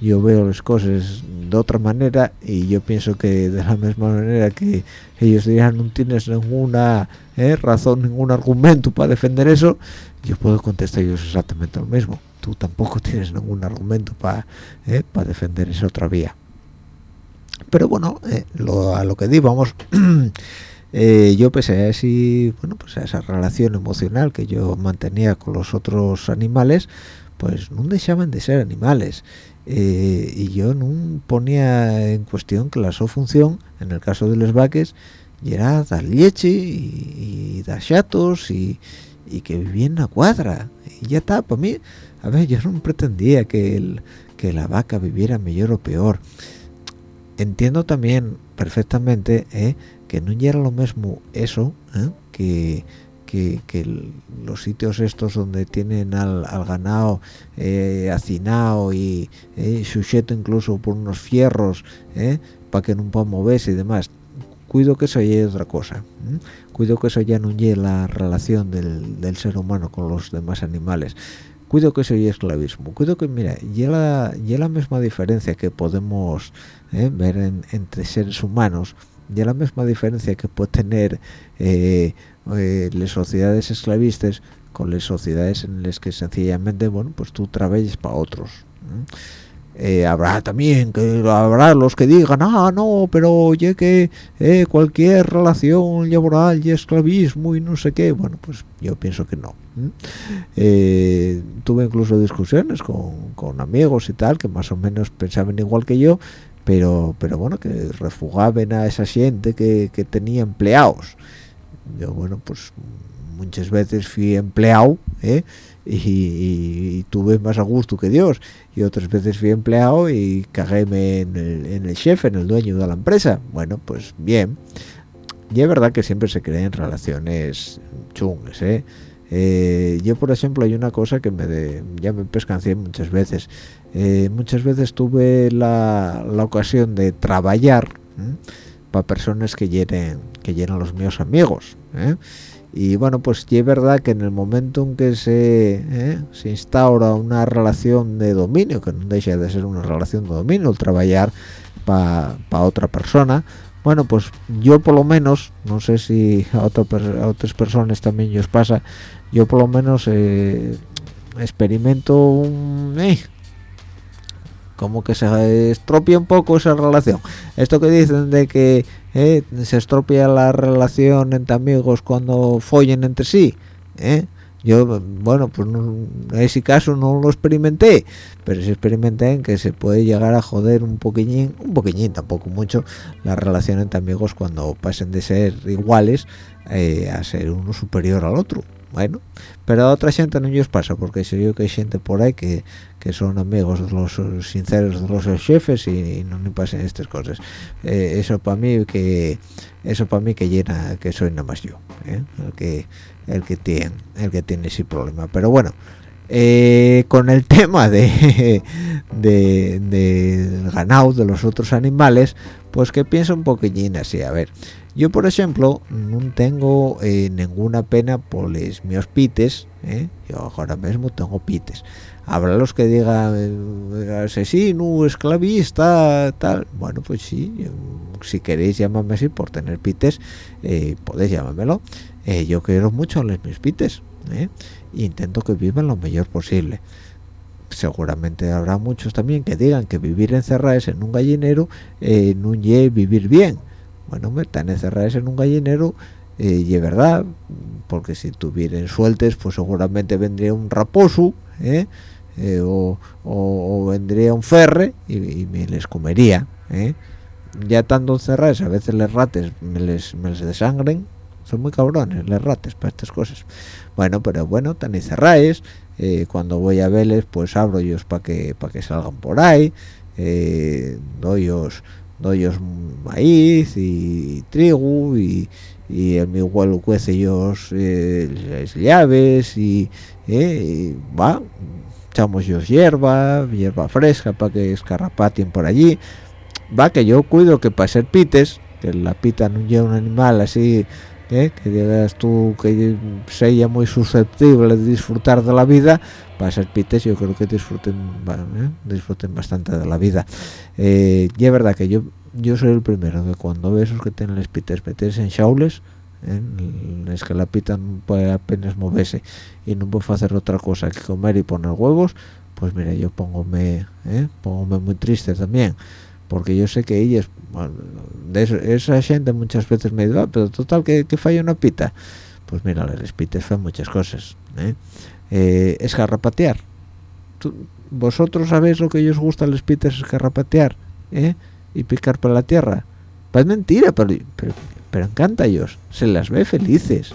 yo veo las cosas de otra manera y yo pienso que de la misma manera que ellos dirán no tienes ninguna eh, razón ningún argumento para defender eso yo puedo contestar ellos exactamente lo mismo tú tampoco tienes ningún argumento para eh, defender esa otra vía pero bueno eh, a lo que di vamos (clears throat) Eh, yo pese a, ese, bueno, pues a esa relación emocional que yo mantenía con los otros animales, pues no dejaban de ser animales. Eh, y yo no ponía en cuestión que la su función, en el caso de los vaques, era dar leche y, dar chatos y, que vivían a cuadra. Y ya está, para mí, a ver, yo no pretendía que, el, que la vaca viviera mejor o peor. Entiendo también perfectamente eh, que no era lo mismo eso ¿eh? que, que, los sitios estos donde tienen al, ganado eh, hacinado y eh, sujeto incluso por unos fierros eh, para que no pueda moverse y demás. Cuido que eso ya es otra cosa cuido que eso ya no la relación del, ser humano con los demás animales. Cuido que eso ya es esclavismo. Cuido que mira ya la, la misma diferencia que podemos ver entre seres humanos y la misma diferencia que puede tener eh, eh, las sociedades esclavistas con las sociedades en las que sencillamente bueno pues tú trabajas para otros eh, habrá también que habrá los que digan ah no pero oye que cualquier relación laboral y esclavismo y no sé qué bueno pues yo pienso que no tuve incluso discusiones con, con amigos y tal que más o menos pensaban igual que yo pero pero bueno que refugaban a esa gente que tenía empleados yo bueno pues muchas veces fui empleado ¿eh? y, tuve más a gusto que Dios. Y otras veces fui empleado y caguéme en el, en el jefe, en el dueño de la empresa. Bueno pues bien. Y es verdad que siempre se creen relaciones chungas ¿eh? Eh, yo por ejemplo hay una cosa que me ya me pescancé muchas veces. Muchas veces tuve la, la ocasión de trabajar para personas que llenen que llenan los míos amigos y bueno pues es verdad que en el momento en que se se instaura una relación de dominio que no deja de ser una relación de dominio el trabajar para otra persona bueno pues yo por lo menos no sé si a, a otras personas también os pasa yo por lo menos eh, experimento un eh, como que se estropia un poco esa relación. Esto que dicen de que eh, se estropia la relación entre amigos cuando follen entre sí yo bueno pues en ese caso no lo experimenté pero sí experimenté en que se puede llegar a joder un poquillín un poquillín tampoco mucho la relación entre amigos cuando pasen de ser iguales a ser uno superior al otro bueno pero a otra gente no os pasa porque sé yo que hay gente por ahí que, que son amigos de los sinceros de los jefes y, no me pasen estas cosas eh, eso para mí que eso para mí que llena que soy nada más yo ¿eh? el que el que tiene el que tiene ese problema pero bueno eh, con el (laughs) tema de, de, del ganado de los otros animales pues que pienso un poquillín así a ver yo, por ejemplo, no tengo eh, ninguna pena por los míos pites. ¿eh? Yo ahora mismo tengo pites. Habrá los que digan eh, asesino, esclavista, tal. Bueno, pues sí, si queréis llamarme así por tener pites, podéis llamármelo. yo quiero mucho a los mis pites. Intento que vivan lo mejor posible seguramente habrá muchos también que digan que vivir encerrados en un gallinero no es vivir bien bueno me están encerrados en un gallinero eh, y es verdad porque si tuvieran sueltes pues seguramente vendría un raposo ¿eh? Eh, o, vendría un ferre y, me les comería ya estando encerrados a veces les rates me les, me les desangren. Son muy cabrones les rates para estas cosas. Bueno pero bueno están encerrados cuando voy a verles pues abro ellos para que para que salgan por ahí doy doy maíz y, trigo y, y el mi abuelo cuece ellos eh, las llaves y, eh, va echamos ellos hierba hierba fresca para que escarrapatien por allí. Va que yo cuido que para ser pites que la pita no lleva un animal así ¿eh? que digas tú que sea muy susceptible de disfrutar de la vida para ser pites yo creo que disfruten ¿eh? disfruten bastante de la vida eh, y es verdad que yo yo soy el primero que cuando veo esos que tienen los pites meterse en shaules es que la pita no puede apenas moverse y no puedo hacer otra cosa que comer y poner huevos pues mira yo pongo me muy triste también porque yo sé que ellas de esa gente muchas veces me dice ah, pero total que, que, falla una pita. Pues mira les pites fan muchas cosas ¿eh? Eh, escarrapatear vosotros sabéis lo que ellos gusta les pites escarrapatear ¿eh? y picar por la tierra. Pues mentira pero, pero, encanta a ellos se las ve felices.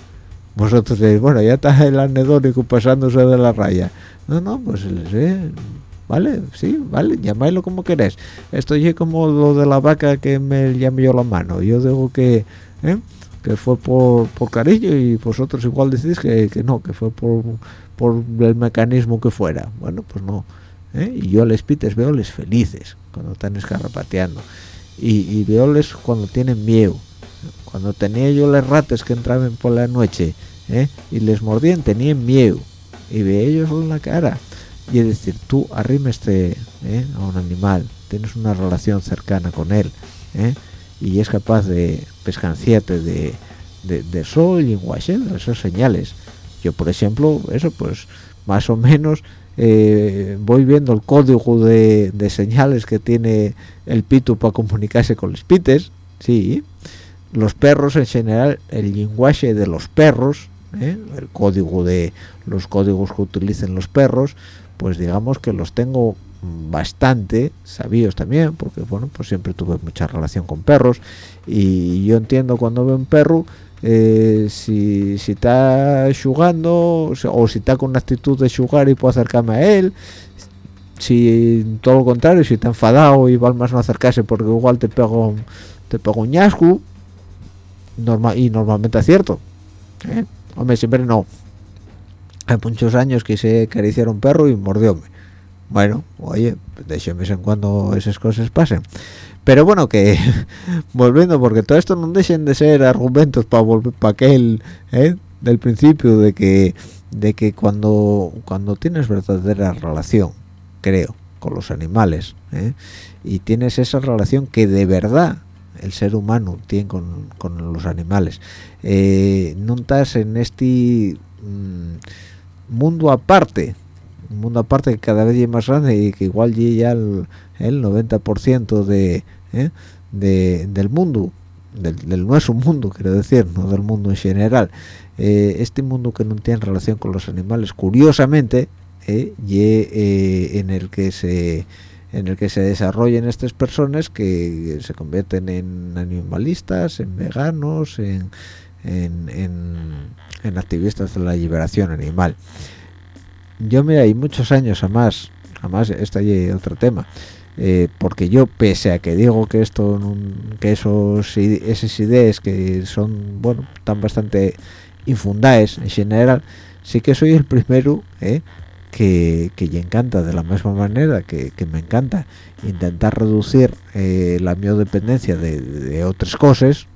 Vosotros decís bueno ya está el anedónico pasándose de la raya. No no pues se les ve vale sí vale llamadlo como queréis esto es como lo de la vaca que me llamó la mano. Yo digo que ¿eh? que fue por, por, cariño y vosotros igual decís que, que, no que fue por, por el mecanismo que fuera. Bueno pues no ¿eh? y yo les pites veo les felices cuando están escarrapateando. Y, y les cuando tienen miedo. Cuando tenía yo las ratas que entraban por la noche ¿eh? y les mordían tenían miedo. Y ve ellos en la cara y es decir tú arrimes ¿eh? a un animal tienes una relación cercana con él ¿eh? y es capaz de pescanciarte de, de, de sol y de esas señales yo por ejemplo eso pues más o menos eh, voy viendo el código de, de, señales que tiene el pitu para comunicarse con los pites sí los perros en general el lenguaje de los perros el código de los códigos que utilicen los perros pues digamos que los tengo bastante sabíos también porque bueno pues siempre tuve mucha relación con perros y yo entiendo cuando veo un perro eh, si, si está jugando o, si está con una actitud de jugar y puedo acercarme a él si todo lo contrario si está enfadado y va más no acercarse porque igual te pego te pego un ñasco normal y normalmente acierto ¿eh? hombre siempre no hay muchos años que se acariciar un perro y mordióme bueno oye de vez en cuando esas cosas pasen pero bueno que (laughs) volviendo porque todo esto no dejen de ser argumentos para volver para aquel ¿eh? del principio de que de que cuando cuando tienes verdadera relación creo con los animales ¿eh? y tienes esa relación que de verdad el ser humano tiene con, con los animales eh, no estás en este mm, mundo aparte un mundo aparte que cada vez es más grande y que igual ya el, el 90% de, ¿eh? de, del mundo del, nuestro mundo quiero decir no del mundo en general eh, este mundo que no tiene relación con los animales curiosamente eh, y en el que se en el que se desarrollan estas personas que se convierten en animalistas en veganos en, activistas de la liberación animal. Yo me hay muchos años a más además esto hay otro tema eh, porque yo pese a que digo que esto que esos esas ideas que son bueno están bastante infundadas en general sí que soy el primero eh, que, que encanta de la misma manera que, que me encanta intentar reducir eh, la miodependencia de, de otras cosas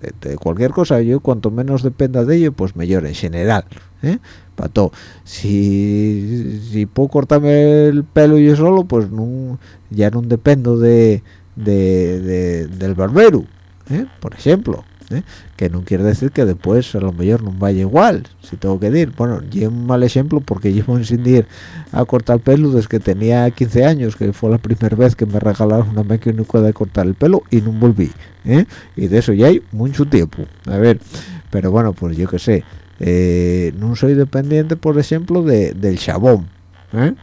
de, de, cualquier cosa yo cuanto menos dependa de ello pues mejor en general ¿eh? pato si, si puedo cortarme el pelo yo solo pues no, ya no dependo de, de, del barbero ¿eh? por ejemplo ¿eh? que no quiere decir que después a lo mejor no vaya igual si tengo que ir bueno y un mal ejemplo porque llevo sin ir a cortar el pelo desde que tenía 15 años que fue la primera vez que me regalaron una máquina de cortar el pelo y no volví ¿eh? y de eso ya hay mucho tiempo a ver pero bueno pues yo que sé eh, no soy dependiente por ejemplo de, del chabón ¿eh?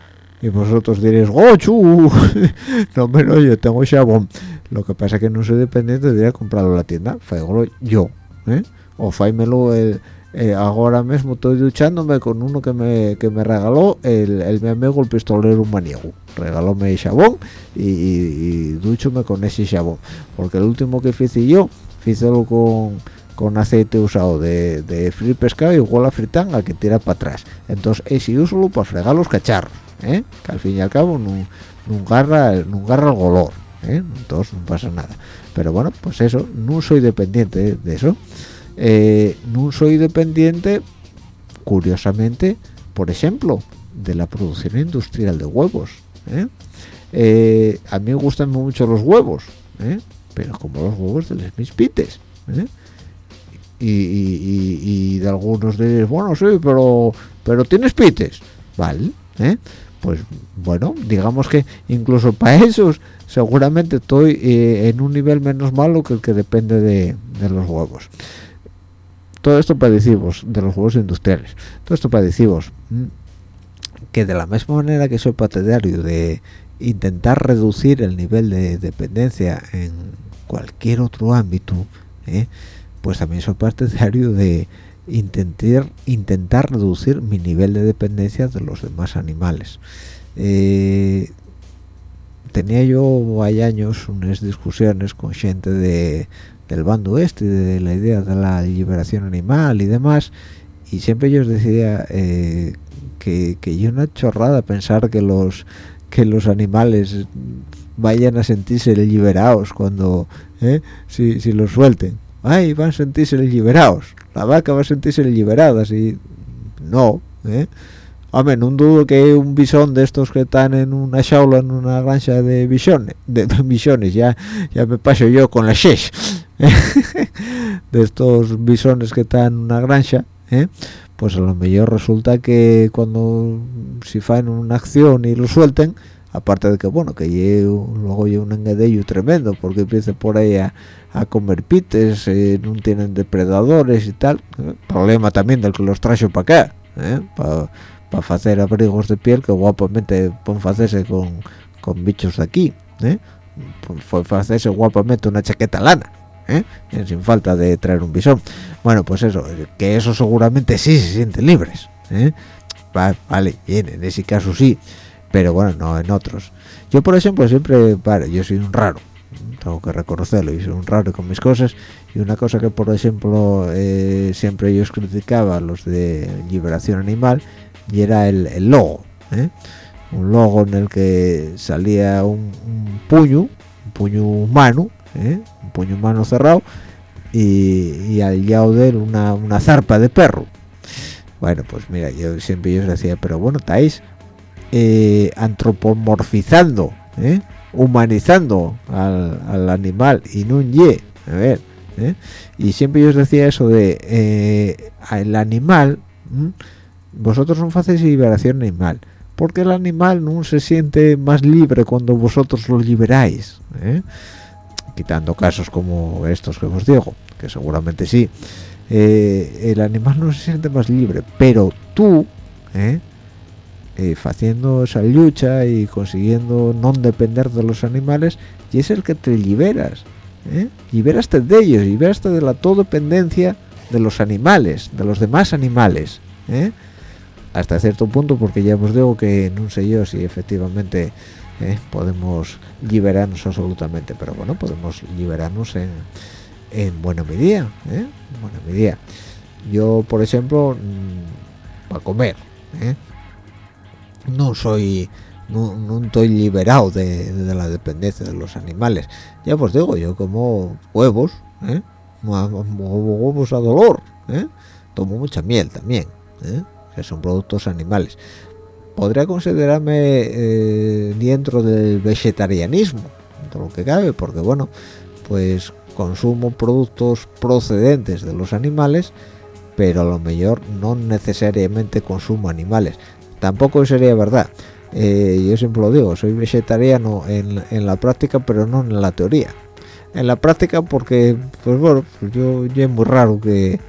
y vosotros diréis ¡Gochu! (laughs) no menos yo tengo chabón lo que pasa es que no soy dependiente de ir a comprarlo a la tienda faigolo yo ¿eh? o faimelo el eh, ahora mismo estoy duchándome con uno que me, que me regaló el, el mi amigo el pistolero maniego regalóme chabón y, y, y duchome con ese chabón porque el último que hice yo hicelo con con aceite usado de, de freír pescado igual a fritanga que tira para atrás entonces ese uso para fregar los cacharros ¿eh? que al fin y al cabo no, no no el golor ¿eh? entonces no pasa nada pero bueno pues eso no soy dependiente de eso eh, no soy dependiente curiosamente por ejemplo de la producción industrial de huevos ¿eh? Eh, a mí me gustan mucho los huevos ¿eh? pero como los huevos de los mis pites y, y, de algunos diréis bueno sí pero pero tienes pites vale pues bueno digamos que incluso (laughs) para esos seguramente estoy eh, en un nivel menos malo que el que depende de, los huevos todo esto para de los huevos industriales todo esto para deciros que de la misma manera que soy partidario de intentar reducir el nivel de dependencia en cualquier otro ámbito ¿eh? pues también soy partidario de intentar intentar reducir mi nivel de dependencia de los demás animales. Eh, tenía yo hay años unas discusiones con gente de, del bando este de la idea de la liberación animal y demás y siempre yo os decía eh, que, que yo una chorrada pensar que los que los animales vayan a sentirse liberados cuando eh, si, si los suelten. Ay van a sentirse liberados la vaca va a sentirse liberada y no ¿eh? Hombre, no dudo que un bisón de estos que están en una jaula en una granja de bisones, de bisones, ya, ya me paso yo con la shesh, (laughs) de estos bisones que están en una granja, ¿eh? pues a lo mejor resulta que cuando si faen una acción y lo suelten, aparte de que bueno, que luego lleve un engadello tremendo, porque empieza por ahí a, comer pites, no tienen depredadores y tal, ¿eh? problema también del que los trajo para acá, ¿eh? para hacer abrigos de piel que guapamente pueden hacerse con, con bichos de aquí ¿eh? hacerse guapamente una chaqueta lana ¿eh? sin falta de traer un bisón bueno pues eso que eso seguramente sí se sienten libres ¿eh? vale bien en ese caso sí pero bueno no en otros yo por ejemplo siempre yo soy un raro tengo que reconocerlo y soy un raro con mis cosas y una cosa que por ejemplo eh, siempre ellos criticaba los de liberación animal y era el, logo ¿eh? un logo en el que salía un, puño un puño humano ¿eh? un puño humano cerrado y, al lado de él una, una zarpa de perro bueno pues mira yo siempre yo decía pero bueno estáis eh, antropomorfizando ¿eh? humanizando al, animal y no un ye a ver ¿eh? y siempre yo os decía eso de el animal vosotros no hacéis liberación animal porque el animal no se siente más libre cuando vosotros lo liberáis quitando casos como estos que os digo que seguramente sí. Eh, el animal no se siente más libre pero tú eh, eh, haciendo esa lucha y consiguiendo no depender de los animales y es el que te liberas ¿eh? liberaste de ellos liberaste de la todo dependencia de los animales de los demás animales hasta cierto punto porque ya os digo que no sé yo si efectivamente podemos liberarnos absolutamente pero bueno podemos liberarnos en en buena medida, ¿eh? buena medida. Yo, por ejemplo, mm, para comer, ¿eh? No soy, no, estoy liberado de, la dependencia de los animales. Ya pues digo, yo como huevos, ¿eh? huevos a dolor, ¿eh? tomo mucha miel también, ¿eh? que son productos animales. Podría considerarme dentro del vegetarianismo, de lo que cabe, porque bueno, pues consumo productos procedentes de los animales pero a lo mejor no necesariamente consumo animales tampoco sería verdad. Eh, yo siempre lo digo soy vegetariano en, la práctica pero no en la teoría. En la práctica porque pues bueno pues yo, es muy raro eh,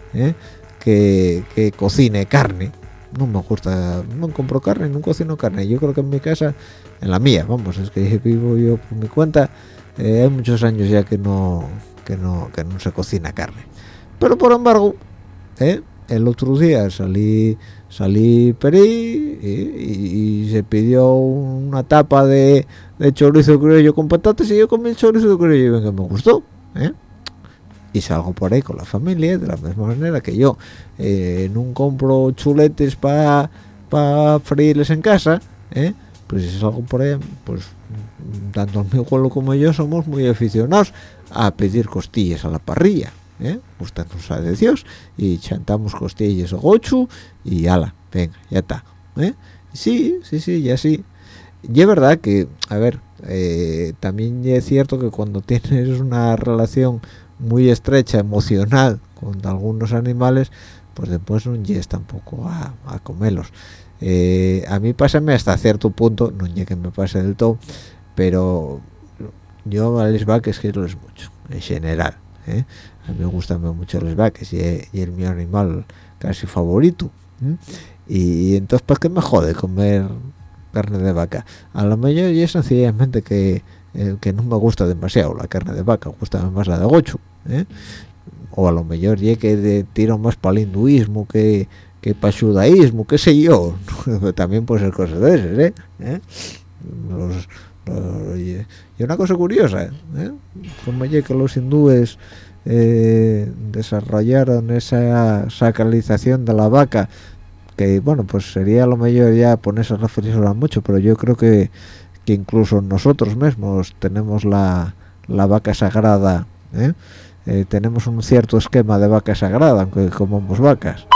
que, que, cocine carne. No me gusta no compro carne no cocino carne. Yo creo que en mi casa en la mía vamos es que (laughs) vivo yo por mi cuenta eh, hay muchos años ya que no que no, que no se cocina carne. Pero por embargo, ¿eh? el otro día salí salí perí y, se pidió una tapa de, de chorizo criollo con patatas y yo comí el chorizo criollo y que me gustó. ¿eh? Y salgo por ahí con la familia de la misma manera que yo eh, no compro chuletes para pa freírles en casa, ¿eh? pues si salgo por ahí, pues tanto mi abuelo como yo somos muy aficionados a pedir costillas a la parrilla ¿eh? nos de Dios y chantamos costillas a gochu y ala, venga, ya está ¿eh? sí, sí, sí, ya sí y es verdad que, a ver eh, también es cierto que cuando (laughs) tienes una relación muy estrecha, emocional con algunos animales pues después no llegues tampoco a, a comerlos eh, a mí pásame hasta cierto punto no llegue que me pase del todo pero yo a los vaques quiero mucho en general ¿eh? a mí me gustan mucho los vaques y, es mi animal casi favorito y, entonces ¿para qué me jode comer carne de vaca? a lo mejor y es sencillamente que eh, que no me gusta demasiado la carne de vaca gusta más la de gochu ¿eh? o a lo mejor ya que de, tiro más para el hinduismo que que para el judaísmo, qué sé yo, (laughs) también puede ser cosas de esas, ¿eh? Y una cosa curiosa ¿eh? como que los hindúes eh, desarrollaron esa sacralización de la vaca que bueno pues sería lo mejor ya ponerse a referirse mucho pero yo creo que, que incluso nosotros mismos tenemos la, la vaca sagrada ¿eh? Eh, tenemos un cierto esquema de vaca sagrada aunque comamos vacas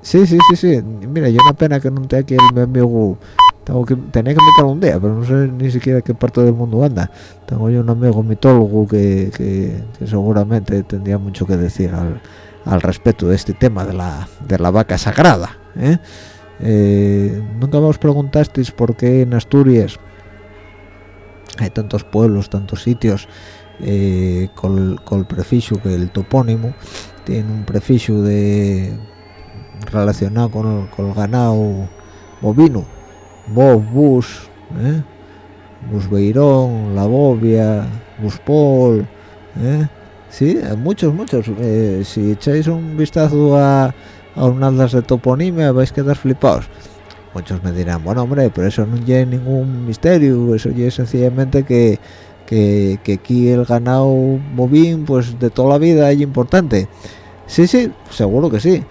sí sí sí sí mira yo una pena que no te aquí el mi tengo que tenía que meter un día pero no sé ni siquiera qué parte del mundo anda tengo yo un amigo mitólogo que, que, seguramente tendría mucho que decir al, respecto de este tema de la, de la vaca sagrada ¿eh? Eh, nunca os preguntasteis por qué en Asturias hay tantos pueblos tantos sitios eh, con, con, el prefijo que el topónimo tiene un prefijo de relacionado con con el ganado bovino Bob Bus ¿eh? Bus Beirón La Bobia Bus Paul ¿eh? sí muchos muchos eh, si echáis un vistazo a, a unas de toponimia vais a quedar flipados muchos me dirán bueno hombre pero eso no tiene ningún misterio eso es sencillamente que que, aquí el ganado bovín pues de toda la vida es importante sí sí seguro que sí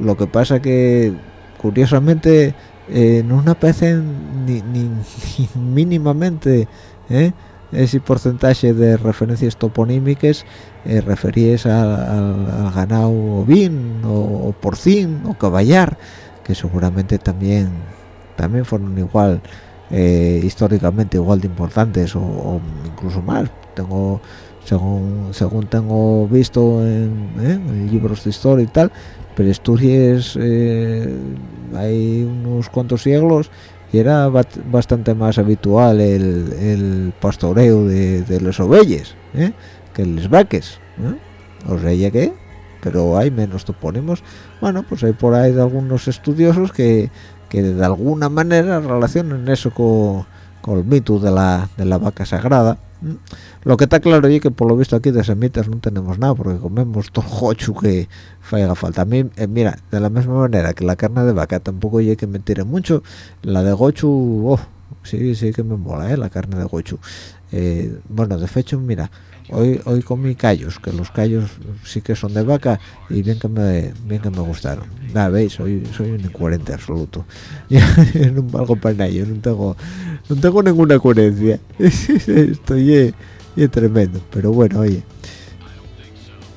lo que pasa que curiosamente eh, no aparecen ni, ni, (laughs) mínimamente ¿eh? ese porcentaje de referencias toponímicas eh, al, ganado bovín o, porcín o caballar que seguramente también también fueron igual eh, históricamente igual de importantes o, incluso más tengo según según tengo visto en, libros de historia y tal pero Asturias eh, hay unos cuantos siglos y era bastante más habitual el, pastoreo de, de los ovejas ¿eh? que los vaques o sea ya que pero hay menos topónimos. Bueno pues hay por ahí de algunos estudiosos que que de alguna manera relacionan eso con, el mito de la, de la vaca sagrada lo que está claro es que por lo visto aquí de semitas no tenemos nada porque comemos todo (laughs) jochu que haga falta. A mí eh, mira de la misma manera que la carne de vaca tampoco hay que mentir mucho la de gochu oh, sí sí que me mola eh, la carne de gochu. Eh, bueno de hecho mira hoy hoy comí callos que los callos sí que son de vaca y bien que me bien que me gustaron. Nada veis soy soy un incoherente absoluto. (laughs) No valgo para nada yo no tengo no tengo ninguna coherencia. (laughs) Estoy tremendo pero bueno oye.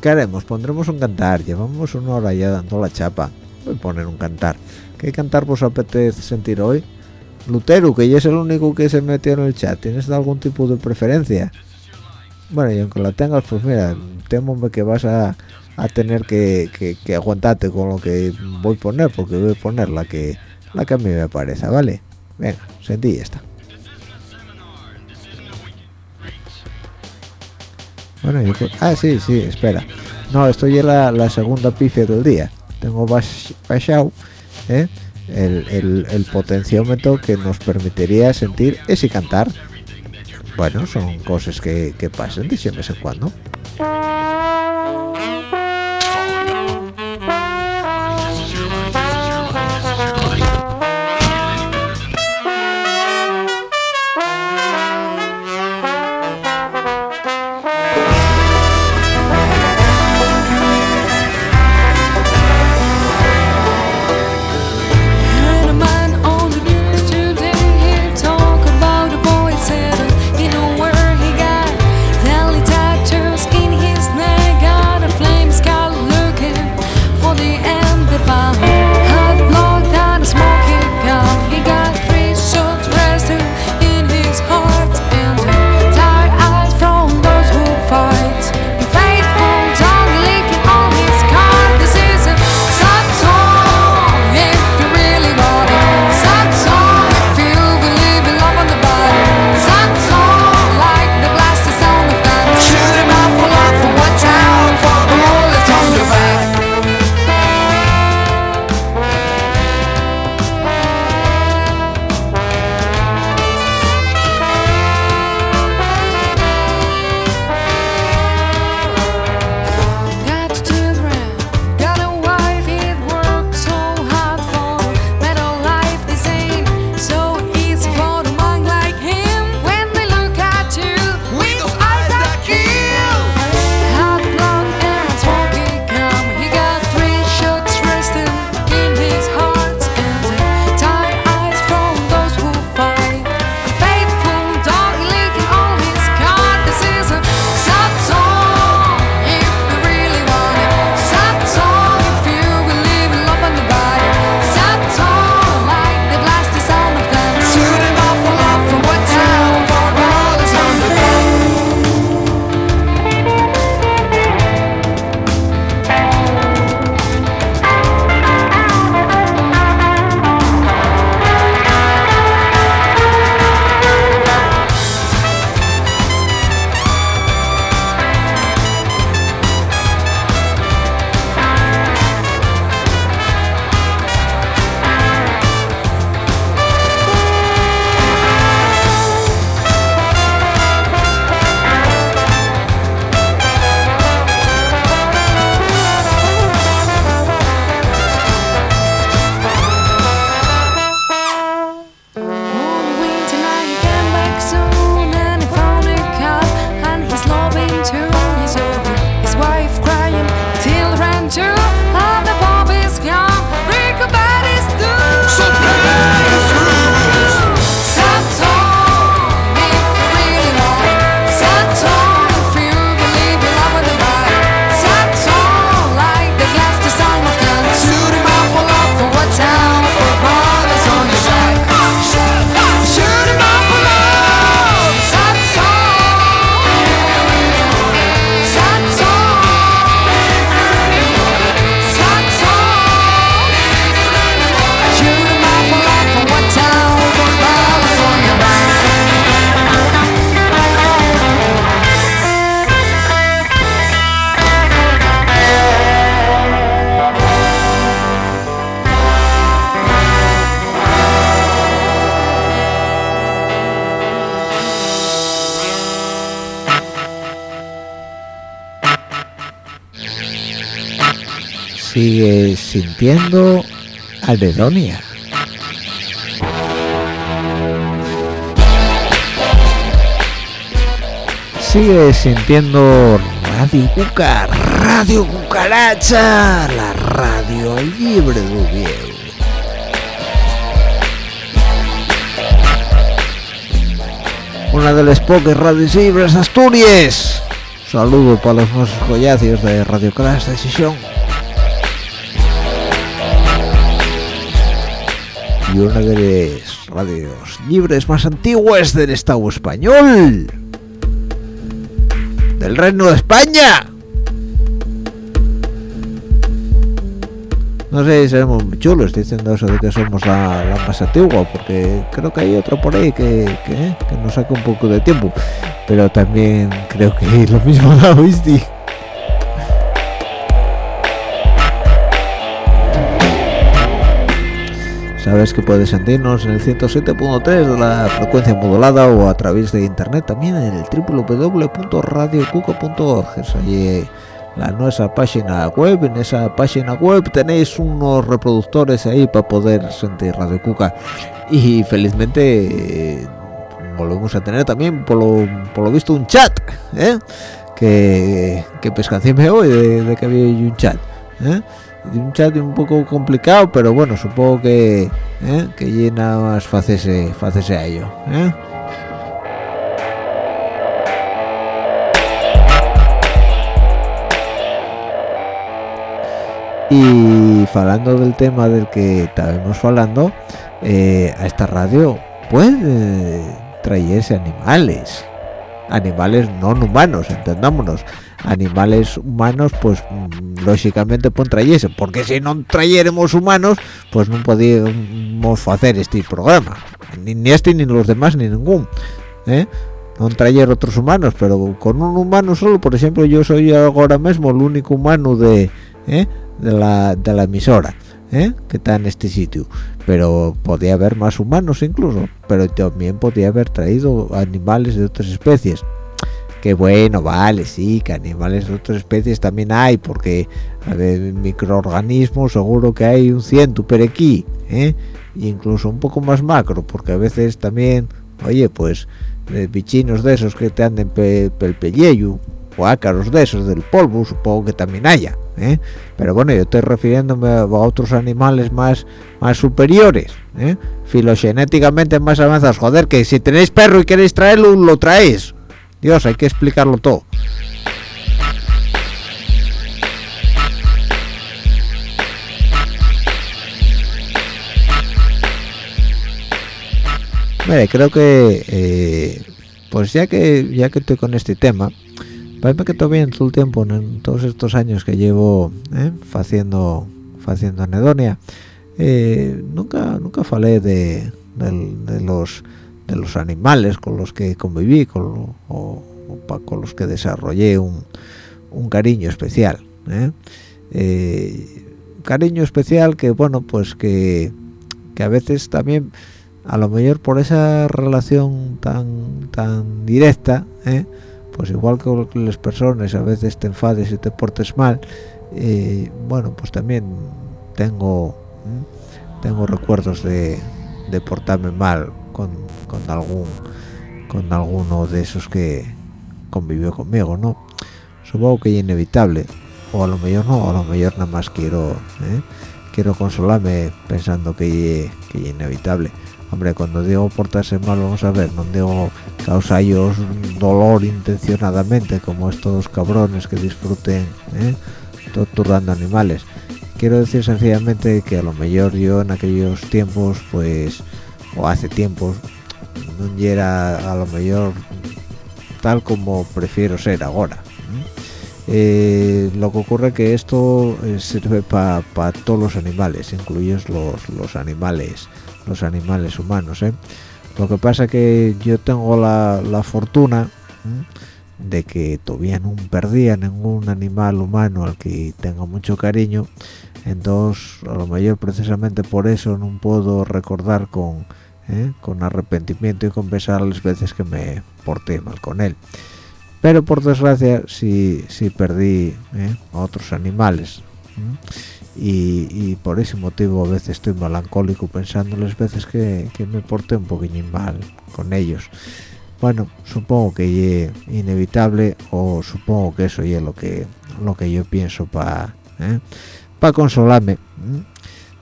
¿qué haremos? pondremos un cantar llevamos una hora ya dando la chapa. Voy a poner un cantar. ¿qué cantar vos apetece sentir hoy? Lutero, que ya es el único que se metió en el chat, ¿tienes algún tipo de preferencia? Bueno y aunque la tengas pues mira temo que vas a, tener que, aguantarte con lo que voy a poner porque voy a poner la que la que a mí me parece vale venga sentí esta bueno yo ah sí sí espera. No esto ya la, la segunda pifia del día. Tengo bajado ¿eh? el potenciómetro que nos permitiría sentir ese cantar bueno, son cosas que, que pasan de vez en cuando. Sigue sintiendo Aledonia. Sigue sintiendo Radio Cuca, Radio Cucaracha, la radio libre de. Una de las pocas radios libres Asturias. Saludo para los nuestros collacios de Radio Crash de Y una de las radios libres más antiguas del Estado español. Del Reino de España. No sé si seremos chulos diciendo eso de que somos la, la más antigua, porque creo que hay otro por ahí que, nos saca un poco de tiempo. Pero también creo que (laughs) lo mismo da ¿viste? Sabes que puedes sentirnos en el 107.3 de la frecuencia modulada o a través de internet también en el www.radiocuco.org. Es allí la nuestra página web. En esa página web tenéis unos reproductores ahí para poder sentir Radio Cuca. Y felizmente eh, volvemos a tener también, por lo, por lo visto, un chat. ¿eh? Que, que hoy de, de que había un chat. ¿eh? Un chat un poco complicado pero bueno supongo que ¿eh? que llena más facese facese a ello ¿eh? y hablando del tema del que estábamos hablando eh, a esta radio puede traerse animales animales no humanos entendámonos animales humanos pues mm, lógicamente pueden traerse porque si no trayéramos humanos pues no podíamos hacer este programa ni, ni este ni los demás ni ningún ¿eh? no traer otros humanos pero con un humano solo por ejemplo yo soy ahora mismo el único humano de ¿eh? de, la, de la emisora ¿eh? que está en este sitio pero podía haber más humanos incluso pero también podía haber traído animales de otras especies que bueno, vale, sí, que animales de otras especies también hay, porque a ver, microorganismos seguro que hay un ciento pero aquí, ¿eh? incluso un poco más macro, porque a veces también, oye, pues, eh, bichinos de esos que te anden pe, pel pelleyu, o de esos del polvo, supongo que también haya, ¿eh? pero bueno, yo estoy refiriéndome a otros animales más, más superiores, ¿eh? filogenéticamente más avanzados, joder, que si tenéis perro y queréis traerlo, lo traéis, Dios, hay que explicarlo todo. Mire, creo que eh, pues ya que ya que estoy con este tema, parece que todavía en todo el tiempo, en todos estos años que llevo eh, haciendo haciendo anedonia, eh, nunca nunca falé de, de, de los de los animales con los que conviví con, o, con los que desarrollé un, un cariño especial ¿eh? Eh, cariño especial que bueno pues que, que a veces también a lo mejor por esa relación tan tan directa ¿eh? pues igual que las personas a veces te enfades y te portes mal bueno pues también tengo tengo recuerdos de, de portarme mal con, con algún con alguno de esos que convivió conmigo no supongo que es inevitable o a lo mejor no a lo mejor nada más quiero ¿eh? quiero consolarme pensando que es inevitable hombre cuando digo portarse mal vamos a ver no digo causar dolor intencionadamente como estos cabrones que disfruten ¿eh? torturando animales quiero decir sencillamente que a lo mejor yo en aquellos tiempos pues o hace tiempos no era a lo mejor tal como prefiero ser ahora eh, lo que ocurre que esto eh, sirve para todos los animales incluyes los, los animales los animales humanos ¿eh? lo que pasa que yo tengo la, la fortuna de que todavía no perdía ningún animal humano al que tenga mucho cariño. Entonces a lo mejor precisamente por eso no puedo recordar con ¿eh? con arrepentimiento y con pesar las veces que me porté mal con él pero por desgracia sí, sí perdí ¿eh? a otros animales y, por ese motivo a veces estoy melancólico pensando las veces que, me porté un poquillo mal con ellos bueno supongo que es inevitable o supongo que eso es lo que lo que yo pienso para ¿eh? para consolarme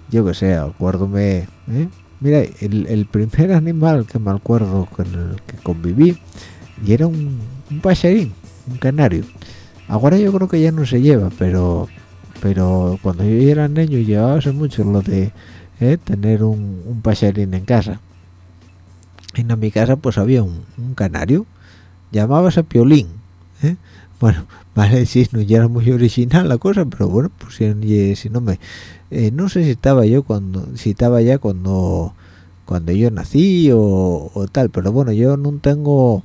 yo que sé acuérdome ¿eh? Mira el, primer animal que me acuerdo con el que conviví y era un, un un canario ahora yo creo que ya no se lleva pero pero cuando yo era niño llevábase mucho lo de eh, tener un, un en casa en mi casa pues había un, canario llamábase Piolín. Bueno (laughs) vale sí no ya era muy original la cosa pero bueno pues si, no me eh, no sé si estaba yo cuando si estaba ya cuando cuando yo nací o, tal pero bueno yo no tengo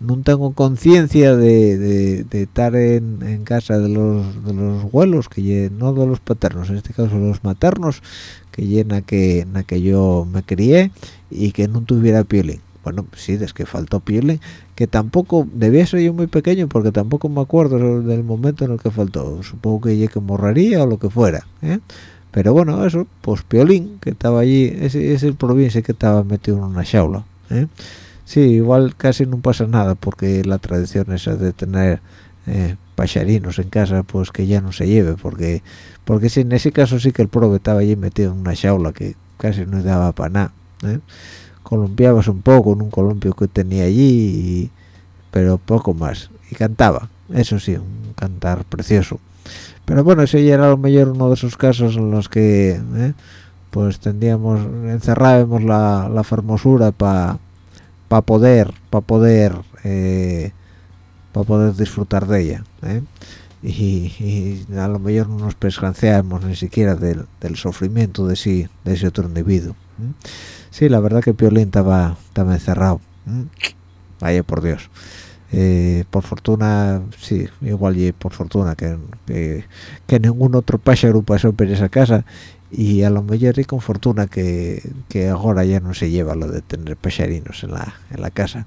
no tengo conciencia de, estar en, casa de los, de los abuelos, que no de los paternos, en este caso los maternos, que llena que, que yo me crié y que no tuviera piel. Bueno, sí, es que faltó piel, que tampoco, debía ser yo muy pequeño porque tampoco me acuerdo del momento en el que faltó. Supongo que ya que morrería o lo que fuera. ¿eh? Pero bueno, eso, pues Piolín, que estaba allí, es el provincia que estaba metido en una jaula. ¿eh? sí igual casi no pasa nada porque la tradición esa de tener eh, en casa pues que ya no se lleve porque porque si en ese caso sí que el prove estaba allí metido en una jaula que casi no daba para nada ¿eh? Columpiabas un poco en un columpio que tenía allí pero poco más y cantaba eso sí un cantar precioso pero bueno ese ya era lo mejor uno de esos casos en los que ¿eh? pues tendríamos encerrábamos la, la fermosura para para poder para poder eh, para poder disfrutar de ella ¿eh? y, a lo mejor no nos pescanceamos ni siquiera del, sufrimiento de sí de ese otro individuo ¿eh? Sí la verdad que Piolín estaba estaba encerrado vaya por Dios. Por fortuna sí igual y por fortuna que, que, ningún otro pájaro pasó por esa casa y a lo mejor y con fortuna que, ahora ya no se lleva lo de tener pecharinos en la, en la casa.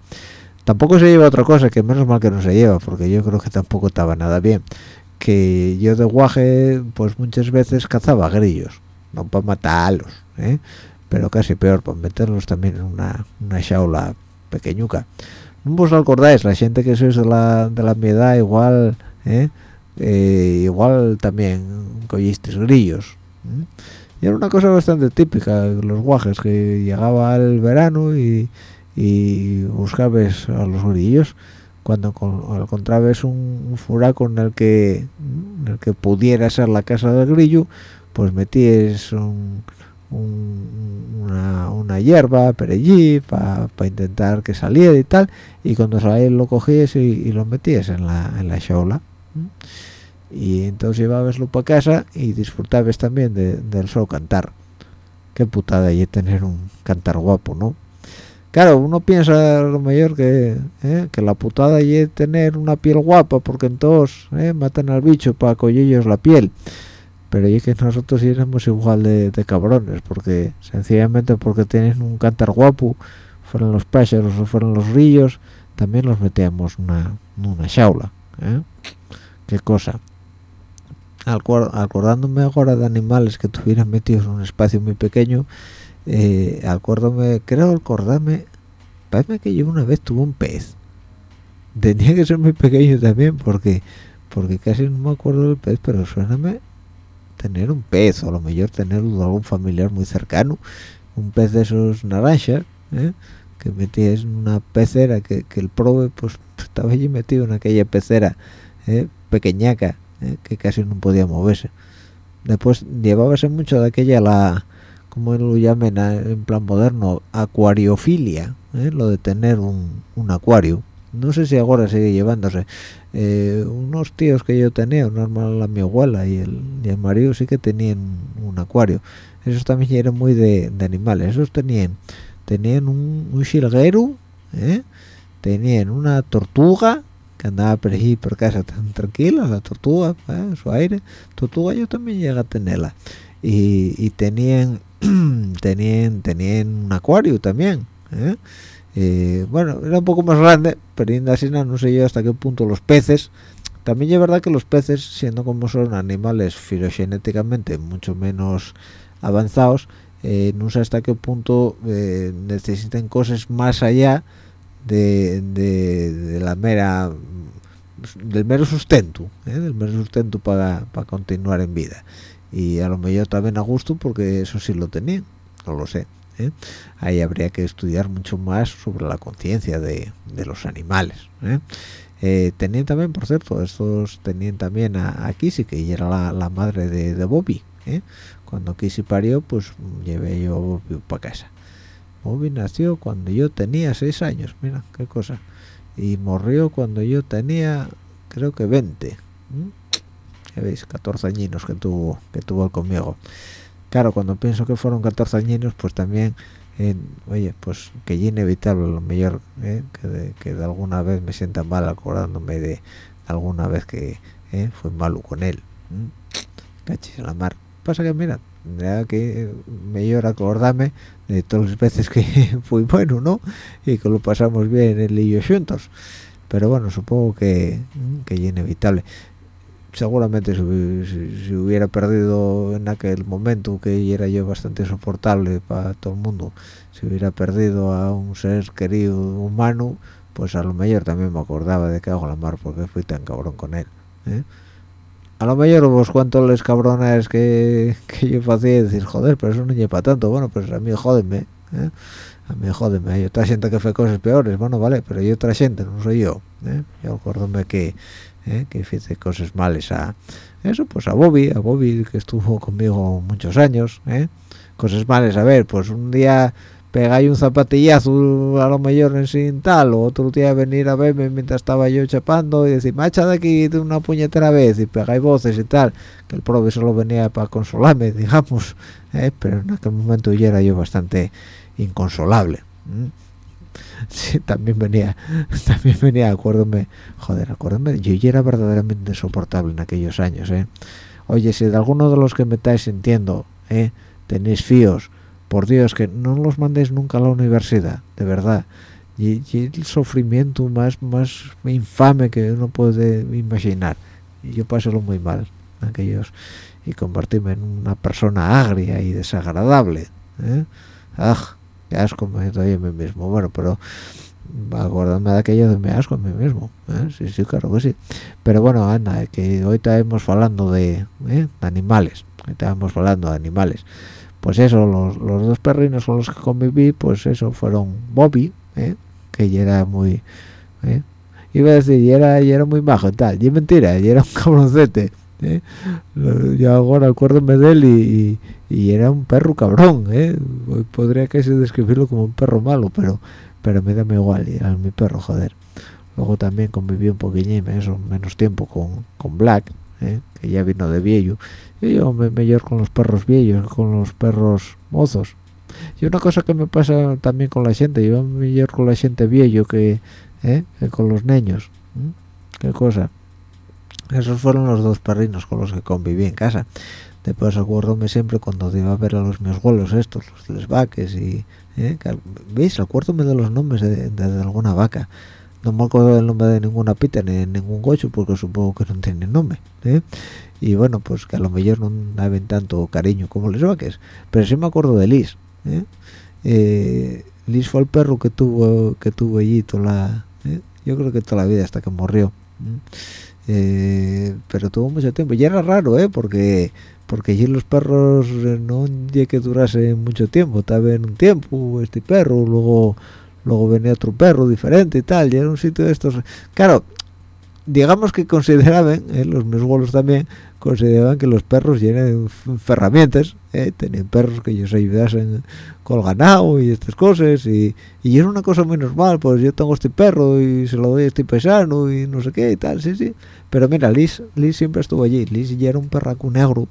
Tampoco se lleva otra cosa que menos mal que no se lleva porque yo creo que tampoco estaba nada bien. Que yo de guaje pues muchas veces cazaba grillos no para matarlos ¿eh? Pero casi peor para meterlos también en una, una pequeñuca no os acordáis la gente que sois de la, de la mi edad igual ¿eh? Eh, igual también collisteis grillos y era una cosa bastante típica los guajes que llegaba el verano y, y buscabas a los grillos cuando encontrabas un, un furaco en el que en el que pudiera ser la casa del grillo pues metías una, una, hierba perejil para intentar que saliera y tal y cuando salía lo cogías y, lo metías en la en la jaula y entonces llevabaslo para casa y disfrutabas también del solo cantar. Qué putada y tener un cantar guapo no claro uno piensa lo mejor que eh, que la putada y tener una piel guapa porque entonces eh, matan al bicho para cogerlos la piel pero es que nosotros éramos igual de, cabrones porque sencillamente porque tienen un cantar guapo fueron los pájaros o fueron los ríos también los metíamos una una jaula ¿eh? qué cosa acordándome ahora de animales que tuvieran metidos en un espacio muy pequeño eh, acuérdame creo acordarme parece que yo una vez tuve un pez tenía que ser muy pequeño también porque porque casi no me acuerdo del pez pero suéname tener un pez o lo mejor tener algún familiar muy cercano un pez de esos naranjas ¿eh? que metías en una pecera que, el prove pues (laughs) estaba allí metido en aquella pecera ¿eh? pequeñaca eh, que casi no podía moverse. Después llevábase mucho de aquella la como lo llamen en plan moderno acuariofilia lo de tener un, acuario no sé si ahora sigue llevándose eh, unos tíos que yo tenía hermano la mi abuela y el, y el marido sí que tenían un acuario esos también eran muy de, animales esos tenían tenían un, un shilguero tenían una tortuga que andaba por allí por casa tan tranquila, la tortuga, ¿eh? su aire, tortuga yo también llegué a tenerla. Y, tenían, (clears throat) tenían, tenían un acuario también. ¿eh? Eh, bueno, era un poco más grande, pero así no sé yo hasta qué punto los peces también es verdad que los peces siendo como son animales filogenéticamente mucho menos avanzados eh, no sé hasta qué punto eh, necesiten cosas más allá de, de, la mera del mero sustento ¿eh? del mero sustento para, para continuar en vida y a lo mejor también a gusto porque eso sí lo tenían no lo sé ¿eh? ahí habría que estudiar mucho más sobre la conciencia de, los animales ¿eh? Eh, tenían también por cierto estos tenían también a, a Kissy que era la, madre de, Bobby cuando Kissy parió pues llevé yo a Bobby para casa. Bobby nació cuando yo tenía seis años mira qué cosa. Y murió cuando yo tenía creo que 20 ya veis 14 añinos que tuvo que tuvo conmigo claro cuando pienso que fueron 14 añinos pues también oye pues que es inevitable lo mejor ¿eh? que, de, que, de, alguna vez me sienta mal acordándome de alguna vez que ¿eh? fue malo con él cachis la mar. Pasa que mira tendría que mejor acordarme de todas las veces que (laughs) fui bueno no y que lo pasamos bien él y yo juntos. Pero bueno supongo que que es inevitable seguramente si, hubiera perdido en aquel momento que era yo bastante soportable para todo el mundo si hubiera perdido a un ser querido humano pues a lo mejor también me acordaba de que hago la mar porque fui tan cabrón con él ¿eh? a lo mejor vos cuento les cabrones que, (laughs) que yo hacía decir joder pero eso no lleva tanto bueno pues a mí jódeme ¿eh? A mí jódeme hay otra gente que fue cosas peores bueno vale pero hay otra gente no soy yo ¿eh? yo acuérdome que ¿eh? que hice cosas males a eso pues a Bobby a Bobby que estuvo conmigo muchos años ¿eh? cosas males a ver pues un día pegáis un zapatillazo a lo mejor en sin tal o otro día venir a verme mientras estaba yo chapando y decir macha de aquí de una puñetera vez y pegáis voces y tal que el prove solo venía para consolarme (laughs) digamos ¿eh? pero en aquel momento ya era yo bastante inconsolable sí, también venía, (laughs) también venía, acuérdome, joder, acuérdome, yo ya era verdaderamente insoportable en aquellos años, ¿eh? Oye, si de alguno de los que me estáis sintiendo, ¿eh? Tenéis fíos, por Dios, que no los mandéis nunca a la universidad, de verdad. Y, el sufrimiento más, más infame que uno puede imaginar. Y yo lo muy mal, aquellos, y convertirme en una persona agria y desagradable, ¿eh? ¡Ah! Qué asco me doy a mí mismo bueno pero acordarme de aquello de me asco a mí mismo ¿eh? sí sí claro que sí pero bueno anda que hoy estamos hablando de, ¿eh? de animales hoy estamos hablando de animales pues eso los, los, dos perrinos con los que conviví pues eso fueron Bobby ¿eh? que ya era muy ¿eh? iba a decir y era, y era muy bajo tal y mentira y era un cabroncete ¿eh? yo ahora acuérdome de él y, era un perro cabrón ¿eh? podría casi describirlo como un perro malo pero pero me da igual era mi perro joder luego también conviví un poquillín eso menos tiempo con, con Black ¿eh? que ya vino de viejo y yo me mejor con los perros viejos con los perros mozos y una cosa que me pasa también con la gente yo me mejor con la gente viejo que, ¿eh? que con los niños qué cosa esos fueron los dos perrinos con los que conviví en casa después acuérdome siempre cuando iba a ver a los mis abuelos estos los vaques y ¿eh? veis acuérdome de los nombres de, alguna vaca no me acuerdo del nombre de ninguna pita ni de ningún gocho porque supongo que no tienen nombre ¿eh? y bueno pues que a lo mejor no haben tanto cariño como los vaques pero sí me acuerdo de Liz ¿eh? eh Liz fue el perro que tuvo que tuvo allí toda la ¿eh? yo creo que toda la vida hasta que murió eh, pero tuvo mucho tiempo. Y era raro eh porque porque allí los perros eh, no llegué que durase mucho tiempo estaba en un tiempo este perro luego luego venía otro perro diferente y tal y era un sitio de estos. Claro digamos que consideraban eh, los mis también consideraban que los perros llenan ferramientas ¿eh? tenían perros que ellos ayudasen con el ganado y estas cosas y, y era una cosa muy normal pues yo tengo este perro y se lo doy a este paisano y no sé qué y tal sí sí pero mira Liz, Liz siempre estuvo allí Liz ya era un perraco negro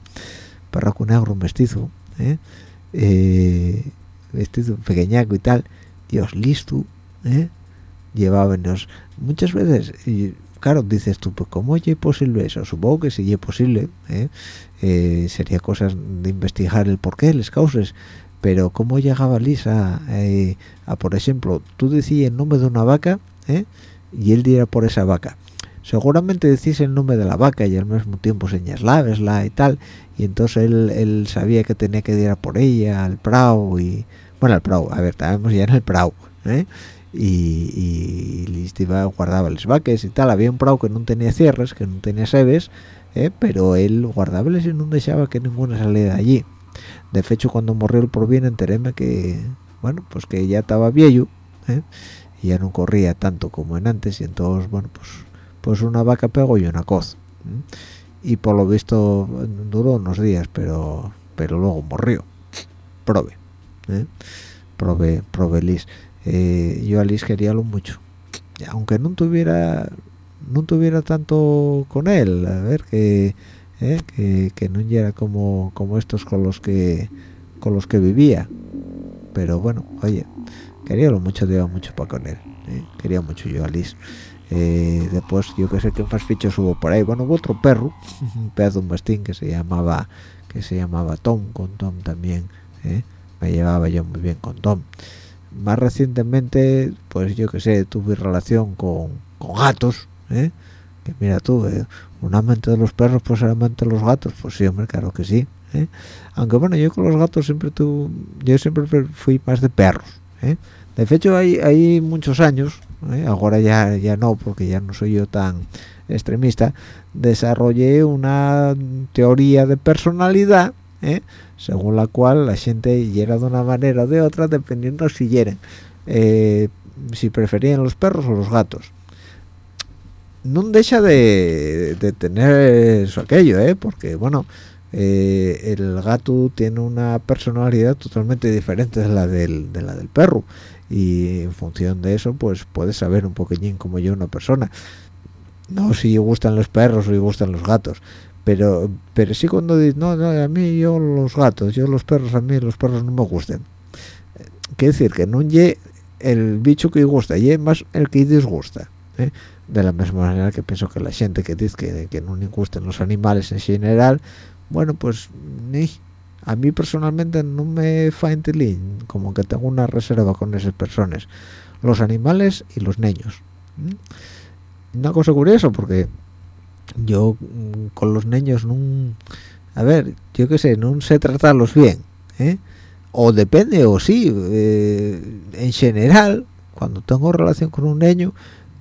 perraco negro mestizo ¿eh? Eh, vestido pequeñaco y tal Dios listo ¿eh? llevábamos muchas veces claro, dices tú, pues ¿cómo es posible eso? Supongo que sí es posible, ¿eh? Eh, sería cosa de investigar el porqué, las causas, pero ¿cómo llegaba Lisa eh, a, por ejemplo, tú decías el nombre de una vaca y él diera por esa vaca? seguramente decís el nombre de la vaca y al mismo tiempo señas la y tal y entonces él, él, sabía que tenía que ir a por ella al prau y bueno al prau a ver estábamos ya en el prau ¿eh? Y, y iba guardaba las vacas y tal había un prau que no tenía cierres que no tenía sebes ¿eh? pero él guardaba y no dejaba que ninguna saliera de allí de hecho cuando murió el por bien enteréme que bueno pues que ya estaba viejo ¿eh? y ya no corría tanto como en antes y entonces bueno pues pues una vaca pegó y una coz y por lo visto duró unos días pero pero luego murió prove ¿eh? prove prove Liz eh, yo a Liz quería lo mucho aunque no tuviera no tuviera tanto con él a ver que ¿eh? que, que, no era como como estos con los que con los que vivía pero bueno oye quería lo mucho lleva mucho para con él ¿eh? quería mucho yo a después yo que sé qué más fichos hubo por ahí bueno hubo otro perro (laughs) un pedazo un bastín que se llamaba que se llamaba Tom con Tom también me llevaba yo muy bien con Tom más recientemente pues yo que sé tuve relación con, con gatos ¿eh? que mira tú eh, un amante de los perros pues ser amante de los gatos pues sí hombre claro que sí ¿eh? aunque bueno yo con los gatos siempre tu yo siempre fui más de perros ¿eh? de hecho hay hay muchos años ahora ya ya no porque ya no soy yo tan extremista desarrollé una teoría de personalidad según la cual la gente hiera de una manera o de otra dependiendo si hieren si preferían los perros o los gatos. No deja de, tener eso aquello ¿eh? porque bueno eh, el gato tiene una personalidad totalmente diferente de la del, de la del perro. Y en función de eso pues puedes saber un poquillín como yo una persona. No si gustan los perros o si gustan los gatos pero pero sí cuando dices no, no a mí yo los gatos yo los perros a mí los perros no me gustan. Quiere decir que no ye el bicho que gusta y más el que disgusta ¿eh? de la misma manera que pienso que la gente que dice que, no le gusten los animales en general bueno pues ni. A mí personalmente no me fa como que tengo una reserva con esas personas. Los animales y los niños una cosa curiosa porque yo mm, con los niños no a ver yo qué sé no sé tratarlos bien ¿eh? o depende o sí eh, en general cuando tengo relación con un niño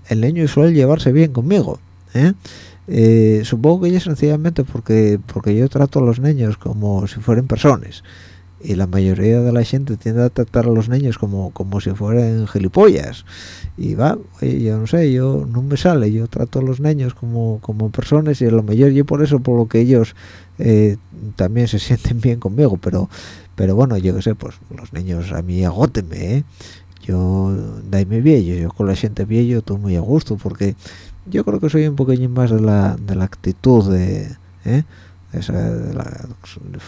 el niño suele llevarse bien conmigo ¿eh? Eh, supongo que es sencillamente porque porque yo trato a los niños como si fueran personas y la mayoría de la gente tiende a tratar a los niños como como si fueran gilipollas y va yo no sé yo no me sale yo trato a los niños como como personas y a lo mejor yo por eso por lo que ellos eh, también se (laughs) sienten bien conmigo pero pero bueno yo qué sé pues los niños a mí agótenme ¿eh? yo daime viejo yo con la gente viejo estoy muy a gusto porque yo creo que soy un poquillo más de la, de la actitud de, ¿eh? Esa, de,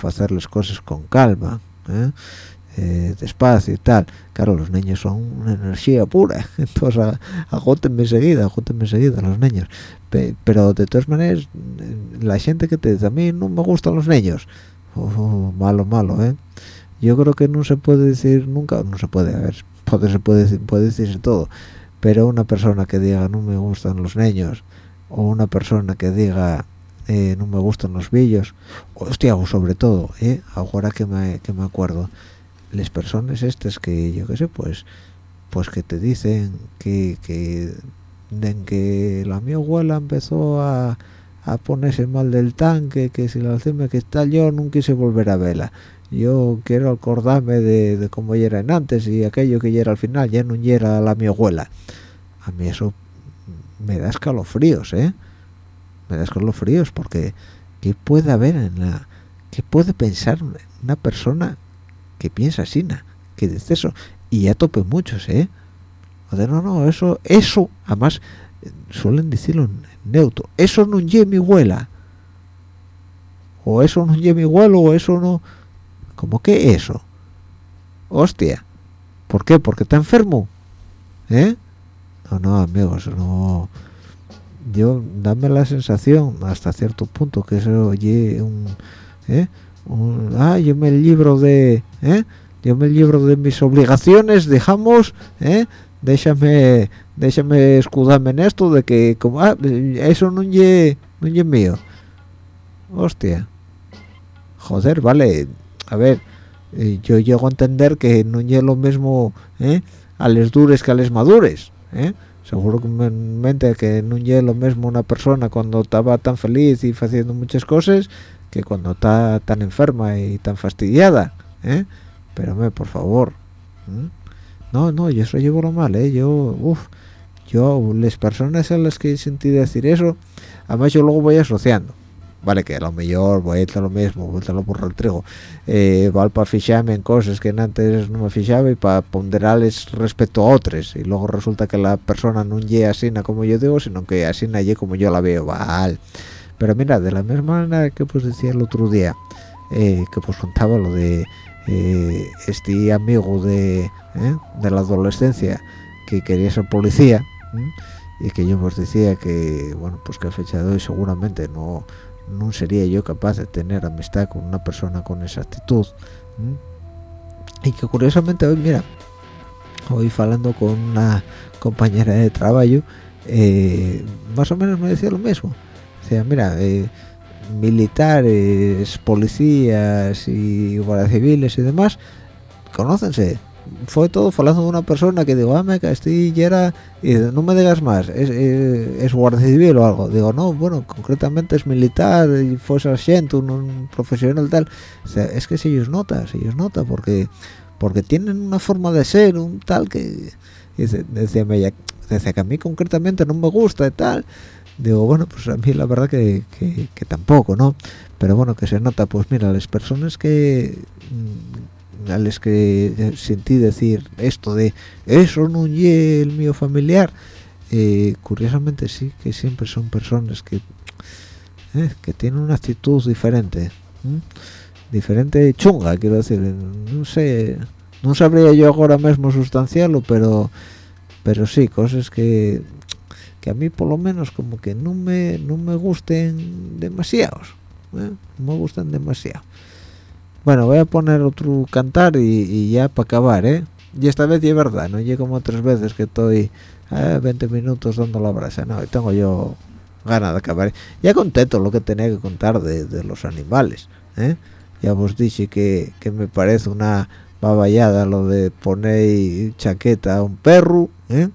hacer las cosas con calma ¿eh? Eh, despacio y tal. Claro los niños son una energía pura (laughs) entonces agótenme enseguida agótenme enseguida los niños. Pero de todas maneras la gente que te dice a mí no me gustan los niños oh, malo malo eh yo creo que no se puede decir nunca no se puede a ver (laughs) puede, se puede, puede decirse todo pero una persona que diga no me gustan los niños o una persona que diga eh, no me gustan los villos hostia o sobre todo eh, ahora que me, que me acuerdo las personas estas que yo qué sé pues pues que te dicen que que que la mi abuela empezó a, a ponerse mal del tanque que si la alceme que está yo no quise volver a verla. Yo quiero acordarme de, cómo era en antes y aquello que ya era al final ya no era la mi abuela. A mí eso me da escalofríos eh me da escalofríos porque qué puede haber en la qué puede pensar una persona que piensa así que dice eso y ya tope muchos eh o de no no eso eso además suelen decirlo en neutro eso no lleve mi abuela o eso no lleve mi abuelo o eso no ¿Cómo que eso? Hostia. ¿Por qué? ¿Porque está enfermo? ¿Eh? No, no, amigos, no... Yo, dame la sensación, hasta cierto punto, que eso oye un... ¿eh? ah, yo me libro de... ¿eh? Yo me libro de mis obligaciones, dejamos, ¿eh? déjame déjame escudarme en esto de que como ah, eso no es no es mío hostia joder vale a ver eh, yo llego a entender que no es lo mismo ¿eh? a les dures que a les madures ¿eh? Seguro que me mente que no es lo mismo una persona cuando estaba tan feliz y haciendo muchas cosas que cuando está tan enferma y tan fastidiada ¿eh? pero me por favor no no yo eso llevo lo mal ¿eh? yo uff yo las personas a las que sentí decir eso además yo luego voy asociando vale que a lo mejor voy a hacer lo mismo voy a hacerlo por el trigo. Eh, para fijarme en cosas que antes no me fijaba y para ponderarles respecto a otras. Y luego resulta que la persona no llega así como yo digo sino que así nadie como yo la veo. Vale pero mira de la misma manera que pues decía el otro día eh, que pues contaba lo de eh, este amigo de, eh, de la adolescencia que quería ser policía y que yo os decía que bueno pues que a fecha de hoy seguramente no no sería yo capaz de tener amistad con una persona con esa actitud y que curiosamente hoy mira hoy hablando con una compañera de trabajo eh, más o menos me decía lo mismo. O sea mira eh, militares policías y guardias civiles y demás conócense fue todo hablando de una persona que digo, ah, me estoy y era, y no me digas más, es, es, guardia civil o algo. Digo, no, bueno, concretamente es militar, y fue sargento, un, profesional tal. Es que si ellos nota, si ellos nota, porque porque tienen una forma de ser, un tal que, dice, decía ella, decía que a mí concretamente no me gusta y tal. Digo, bueno, pues a mí la verdad que, que tampoco, ¿no? Pero bueno, que se nota, pues mira, las personas que a que sentí decir esto de eso no es el mío familiar eh, curiosamente sí que siempre son personas que eh, que tienen una actitud diferente diferente chunga quiero decir no sé no sabría yo ahora mismo sustanciarlo pero pero sí cosas que que a mí por lo menos como que no me no me gusten demasiados ¿eh? no me gustan demasiado bueno, voy a poner otro cantar y, ya para acabar, ¿eh? Y esta vez ya es verdad, no llego como tres veces que estoy 20 eh, minutos dando la brasa, no, tengo yo ganas de acabar. Ya conté todo lo que tenía que contar de, los animales, ¿eh? Ya os dije que, que me parece una baballada lo de poner chaqueta a un perro, ¿eh?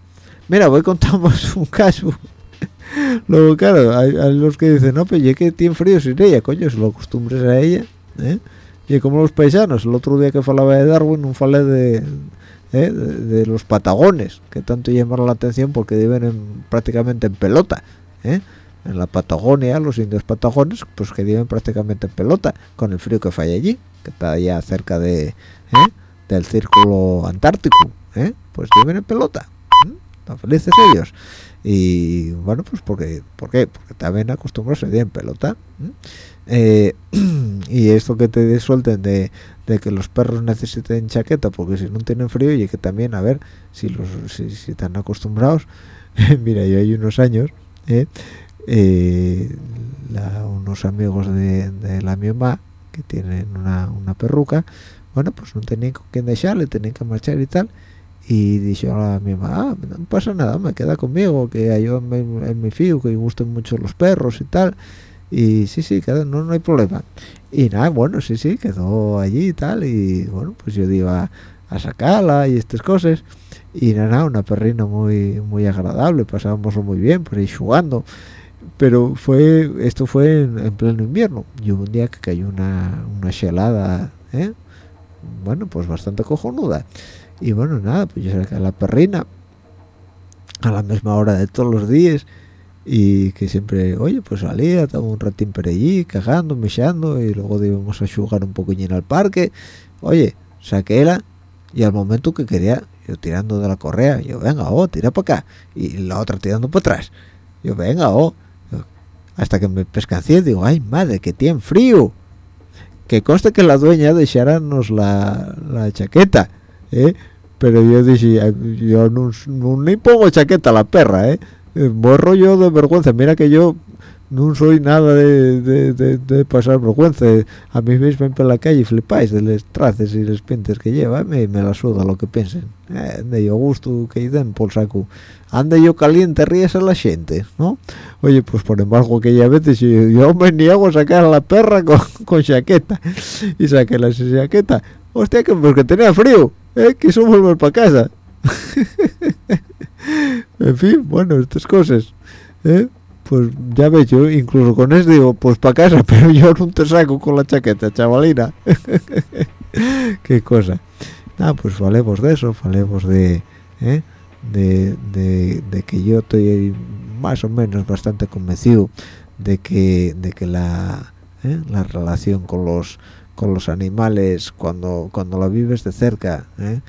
Mira, voy contamos (laughs) un caso. Luego, claro, hay, los que dicen, no, pero ya que tiene frío sin ella, coño, si lo acostumbres a ella, ¿eh? Y como los paisanos el otro día que falaba de Darwin no falé de, ¿eh? de, los patagones que tanto llamaron la atención porque viven prácticamente en pelota ¿eh? en la Patagonia los indios patagones pues que viven prácticamente en pelota con el frío que falla allí que está ya cerca de ¿eh? del círculo antártico pues viven en pelota están felices ellos y bueno pues porque ¿por qué? porque también acostumbrados a en pelota eh, (clears throat) y esto que te suelten de, que los perros necesiten chaqueta porque si no tienen frío y que también a ver si los si, están acostumbrados. (laughs) Mira yo hay unos años eh, eh, unos amigos de, la mi que tienen una, perruca bueno pues no tenían con quién dejarle tenían que marchar y tal y dijo a mi mamá ah, no pasa nada me queda conmigo que yo en, mi fío que me gustan mucho los perros y tal y sí, sí, quedó, no, no hay problema. Y nada, bueno, sí, sí, quedó allí y tal, y bueno, pues yo iba a sacarla y estas cosas. Y nada, una perrina muy muy agradable, pasábamos muy bien, por ahí jugando. Pero fue esto fue en, pleno invierno. Y un día que cayó una, una helada, ¿eh? bueno, pues bastante cojonuda. Y bueno, nada, pues yo saqué a la perrina a la misma hora de todos los días y que siempre, oye, pues salía, estaba un ratín por allí, cagando, mechando, y luego íbamos a jugar un poquillo al parque. Oye, saquéla, y al momento que quería, yo tirando de la correa, yo, venga, oh, tira para acá, y la otra tirando para atrás. Yo, venga, oh, hasta que me pescancé, digo, ay, madre, que tiene frío. Que conste que la dueña dejáramos la, la chaqueta, ¿eh? Pero yo dije, yo no, no, ni pongo chaqueta a la perra, ¿eh? Buen rollo de vergüenza. Mira que yo no soy nada de, pasar vergüenza. A mí mismo por la calle y flipáis de los traces y los pintes que lleva me, me la suda lo que piensen. Eh, de yo gusto que den por saco. Ande yo caliente ríes a la gente no oye pues por embargo que ya veces yo, me niego a sacar a la perra con, (laughs) con chaqueta y saqué la chaqueta hostia que porque tenía frío eh, quiso volver para casa (laughs) en fin bueno estas cosas ¿eh? pues ya ves yo incluso con eso digo pues para casa (laughs) pero yo no te saco con la chaqueta chavalina (laughs) qué cosa ah pues falemos de eso falemos de, ¿eh? de, de, que yo estoy más o menos bastante convencido de que de que la ¿eh? la relación con los con los animales cuando cuando la vives de cerca ¿eh?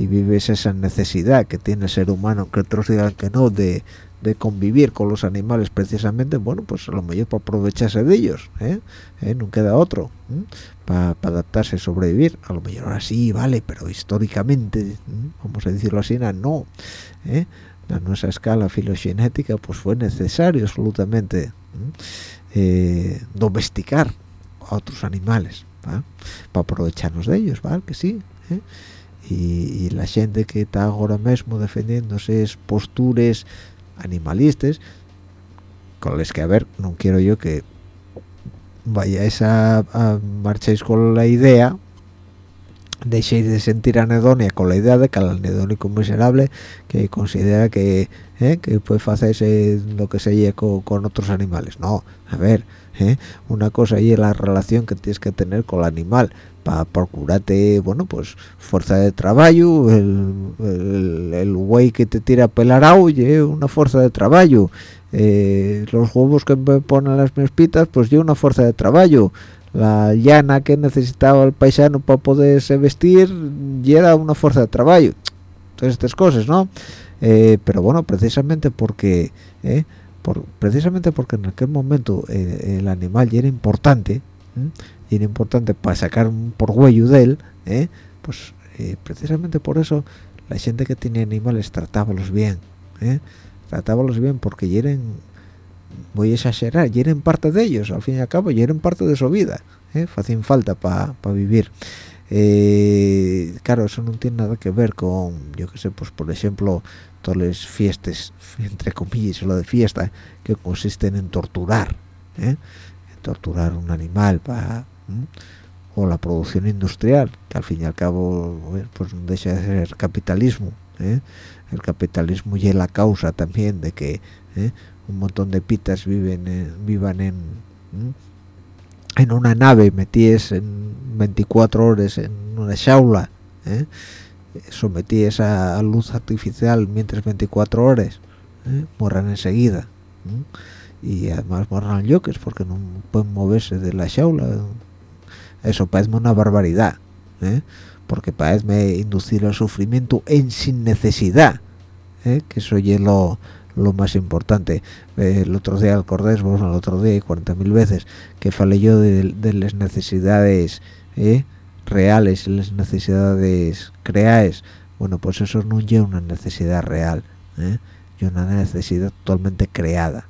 Y vives esa necesidad que tiene el ser humano que otros digan que no de, de convivir con los animales precisamente bueno pues a lo mejor para aprovecharse de ellos ¿eh? ¿Eh? no queda otro para adaptarse sobrevivir a lo mejor ahora sí vale pero históricamente vamos a decirlo así no ¿eh? a nuestra escala filogenética pues fue necesario absolutamente eh, domesticar a otros animales para aprovecharnos de ellos ¿vale? que sí y, la gente que está ahora mismo defendiéndose es posturas animalistas con los que a ver no quiero yo que vayáis a, a marcháis con la idea dejéis de sentir anedonia con la idea de que el anedónico miserable que considera que eh, que puede hacerse lo que se lleve con, otros animales. No a ver eh, una cosa es la relación que tienes que tener con el animal para procurarte bueno pues fuerza de trabajo el, el, güey que te tira a pelar oye una fuerza de trabajo. Eh, los huevos que me ponen las mespitas pues yo una fuerza de trabajo. La llana que necesitaba el paisano para poderse vestir y era una fuerza de trabajo. Todas estas cosas no eh, pero bueno precisamente porque eh, por, precisamente porque en aquel momento el animal ya era importante y era importante para sacar un porgüello de él ¿eh? pues eh, precisamente por eso la gente que tenía animales tratábalos bien ¿eh? tratábalos bien porque eran voy a exagerar eran parte de ellos al fin y al cabo eran parte de su vida ¿eh? hacían falta para vivir eh, claro eso no tiene nada que ver con yo que sé pues por ejemplo todas las fiestas entre comillas lo de fiesta que consisten en torturar en torturar un animal o la producción industrial que al fin y al cabo pues no deja de ser capitalismo ¿eh? el capitalismo y la causa también de que ¿eh? un montón de pitas viven vivan en en una nave metíes en 24 horas en una jaula ¿eh? sometíes a, luz artificial mientras 24 horas ¿eh? enseguida y además morran yoques porque no pueden moverse de la jaula eso parece una barbaridad ¿eh? porque parece inducir el sufrimiento en sin necesidad ¿eh? que eso es lo, más importante el otro día al Cordés vos el otro día y 40.000 veces que falé yo de, las necesidades ¿eh? Reales y las necesidades creadas bueno pues eso no es una necesidad real y una necesidad totalmente creada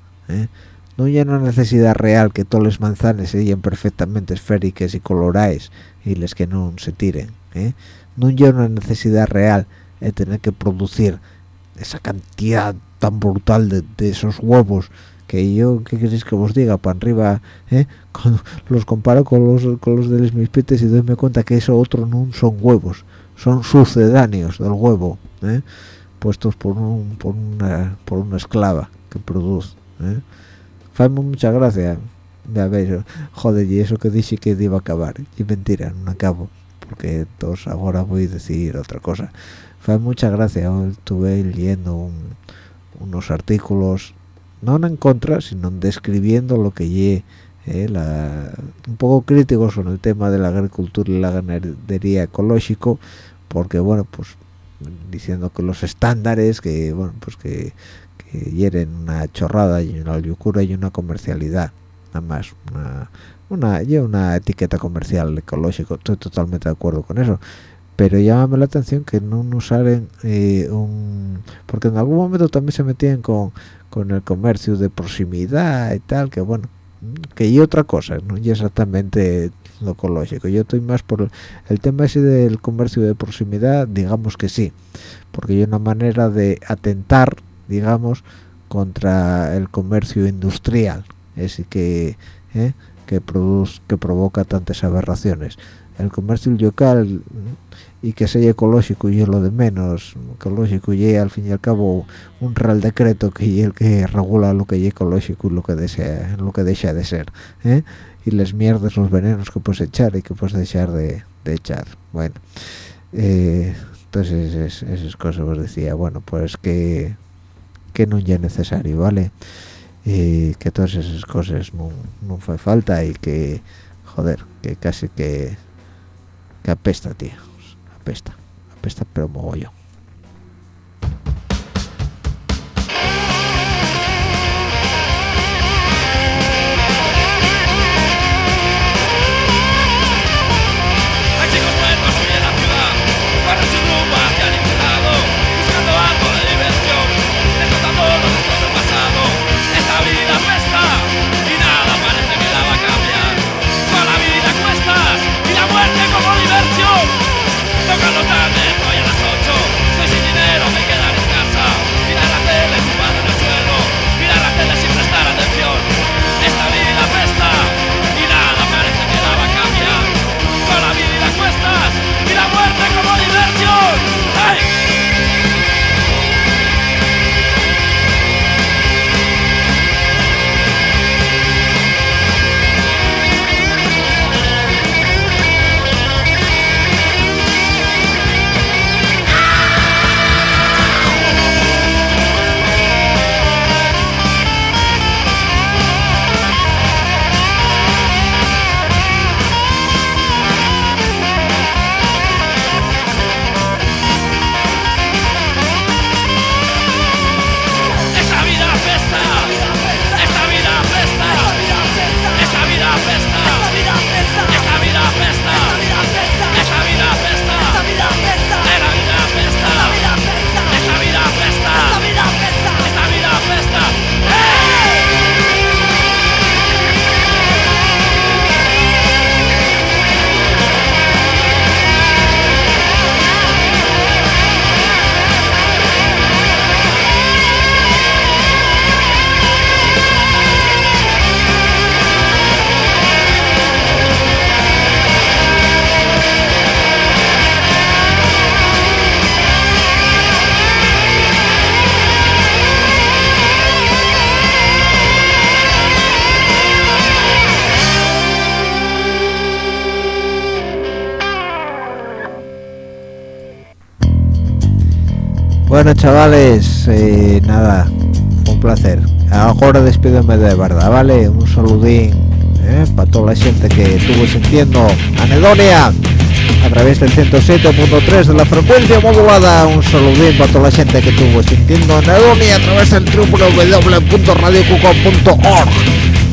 no hay una necesidad real que todas las manzanas sean perfectamente esféricas y coloradas y les que no se tiren ¿eh? no hay una necesidad real de tener que producir esa cantidad tan brutal de, esos huevos que yo, ¿qué queréis que os diga? Para arriba, ¿eh? los comparo con los, con los de los mispites y doyme cuenta que eso otro no son huevos, son sucedáneos del huevo, ¿eh? puestos por, un, por, una, por una esclava que produce. ¿eh? Fue mucha gracia ya ver joder y eso que dije que iba a acabar y mentira no acabo porque todos ahora voy a decir otra cosa fue mucha gracia estuve leyendo unos artículos no en contra sino describiendo lo que lle eh, un poco crítico sobre el tema de la agricultura y la ganadería ecológico porque bueno pues diciendo que los estándares que bueno pues que que hieren una chorrada y una locura y una comercialidad nada más una una una etiqueta comercial ecológico estoy totalmente de acuerdo con eso pero llámame la atención que no usaren eh, un porque en algún momento también se metían con con el comercio de proximidad y tal que bueno que y otra cosa no y exactamente lo ecológico. Yo estoy más por el, tema ese del comercio de proximidad digamos que sí porque hay una manera de atentar digamos contra el comercio industrial ese que ¿eh? que produce que provoca tantas aberraciones. El comercio local y que sea ecológico y es lo de menos. Ecológico y al fin y al cabo un real decreto que el que regula lo que es ecológico y lo que desea lo que deja de ser ¿eh? y las mierdas los venenos que puedes echar y que puedes dejar de, echar. Bueno eh, entonces esas, cosas os decía. Bueno pues que que no ya es necesario vale y que todas esas cosas no, no fue falta y que joder que casi que que apesta tío apesta. Apesta pero mogollón Bueno chavales, eh, nada, un placer. Ahora despídeme de verdad, ¿vale? Un saludín eh, para toda la gente que estuvo sintiendo anedonia a través del 107.3 de la frecuencia modulada. Un saludín para toda la gente que estuvo sintiendo anedonia a través del www.radiocuco.org.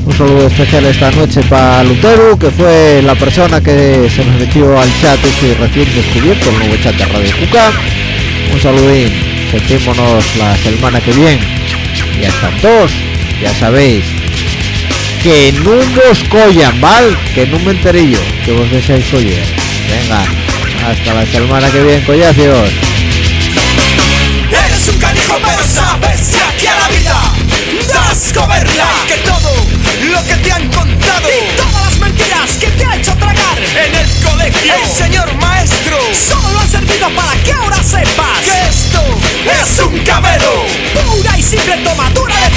Un saludo especial esta noche para Lutero, que fue la persona que se nos metió al chat este recién descubierto, el nuevo chat de Radio Cuca. Un saludín sentémonos la semana que viene. Y hasta todos ya sabéis. Que no vos collan ¿vale? que no me enteré yo que vos deseáis oír venga hasta la semana que viene collacios. Eres un canijo pero sabes que aquí a la vida das coberla. Que todo lo que te han contado y todas las mentiras que te ha hecho tragar en el colegio. El señor maestro solo ha servido para que ahora sepas que esto es un cabelo Pura y simple tomadura de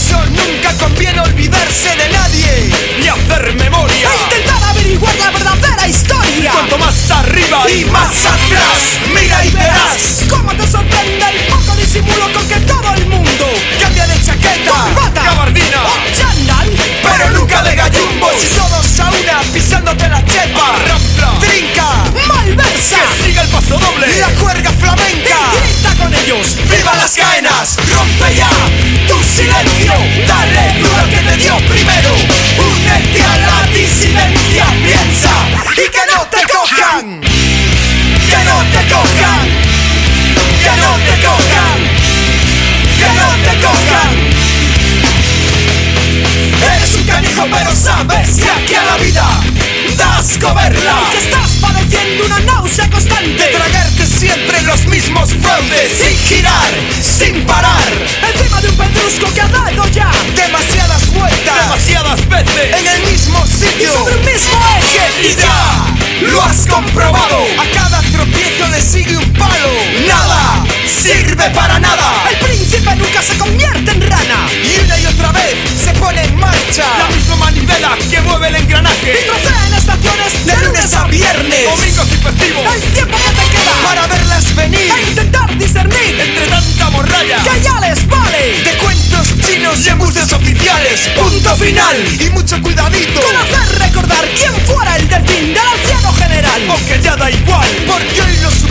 nunca conviene olvidarse de nadie ni hacer memoria. E intentar averiguar la verdadera historia. Cuanto más arriba y, más, atrás, mira y verás. cómo te sorprende el poco disimulo con que todo el mundo cambia de chaqueta, gabardina o chandal, pero, nunca de gallumbos. Y todos a una pisándote la chepa, rampla, trinca, malversa, que siga el paso doble. Y la cuerda flamenca ellos, viva las cadenas, rompe ya tu silencio, dale duro que te dio primero, únete a la disidencia, piensa y que no te cojan, que no te cojan, que no te cojan, que no te cojan. Eres un canijo pero sabes que aquí a la vida das comerla y que estás padeciendo una náusea constante, siempre los mismos fraudes. Sin girar, sin parar. Encima de un pedrusco que ha dado ya Demasiadas vueltas. Demasiadas veces. En el mismo y sitio. sobre un mismo eje. Y ya lo has comprobado. A cada tropiezo le sigue un palo. Nada sirve para nada. El príncipe nunca se convierte en rana. Y una y otra vez se pone en marcha. La que mueve el engranaje. Y en estaciones De lunes a viernes. Domingos y festivos. El tiempo que te queda Para verlas venir. e intentar discernir Entre tanta morralla. que ya les vale. De cuentos chinos y embuses oficiales. Punto final. Y mucho cuidadito. Con hacer recordar quién fuera el delfín del anciano general. Aunque ya da igual. Porque hoy los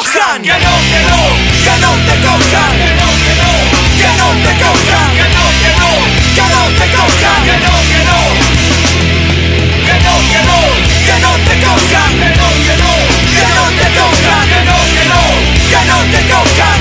cojan. Que no, que no, que no te cojan. Que no, que no, que no te cojan. Que no, que no, que no te cojan. Que no, que no, que no, que no, que no te cojan. Que no, que no, que no te cojan. Que no, que no, que no te cojan.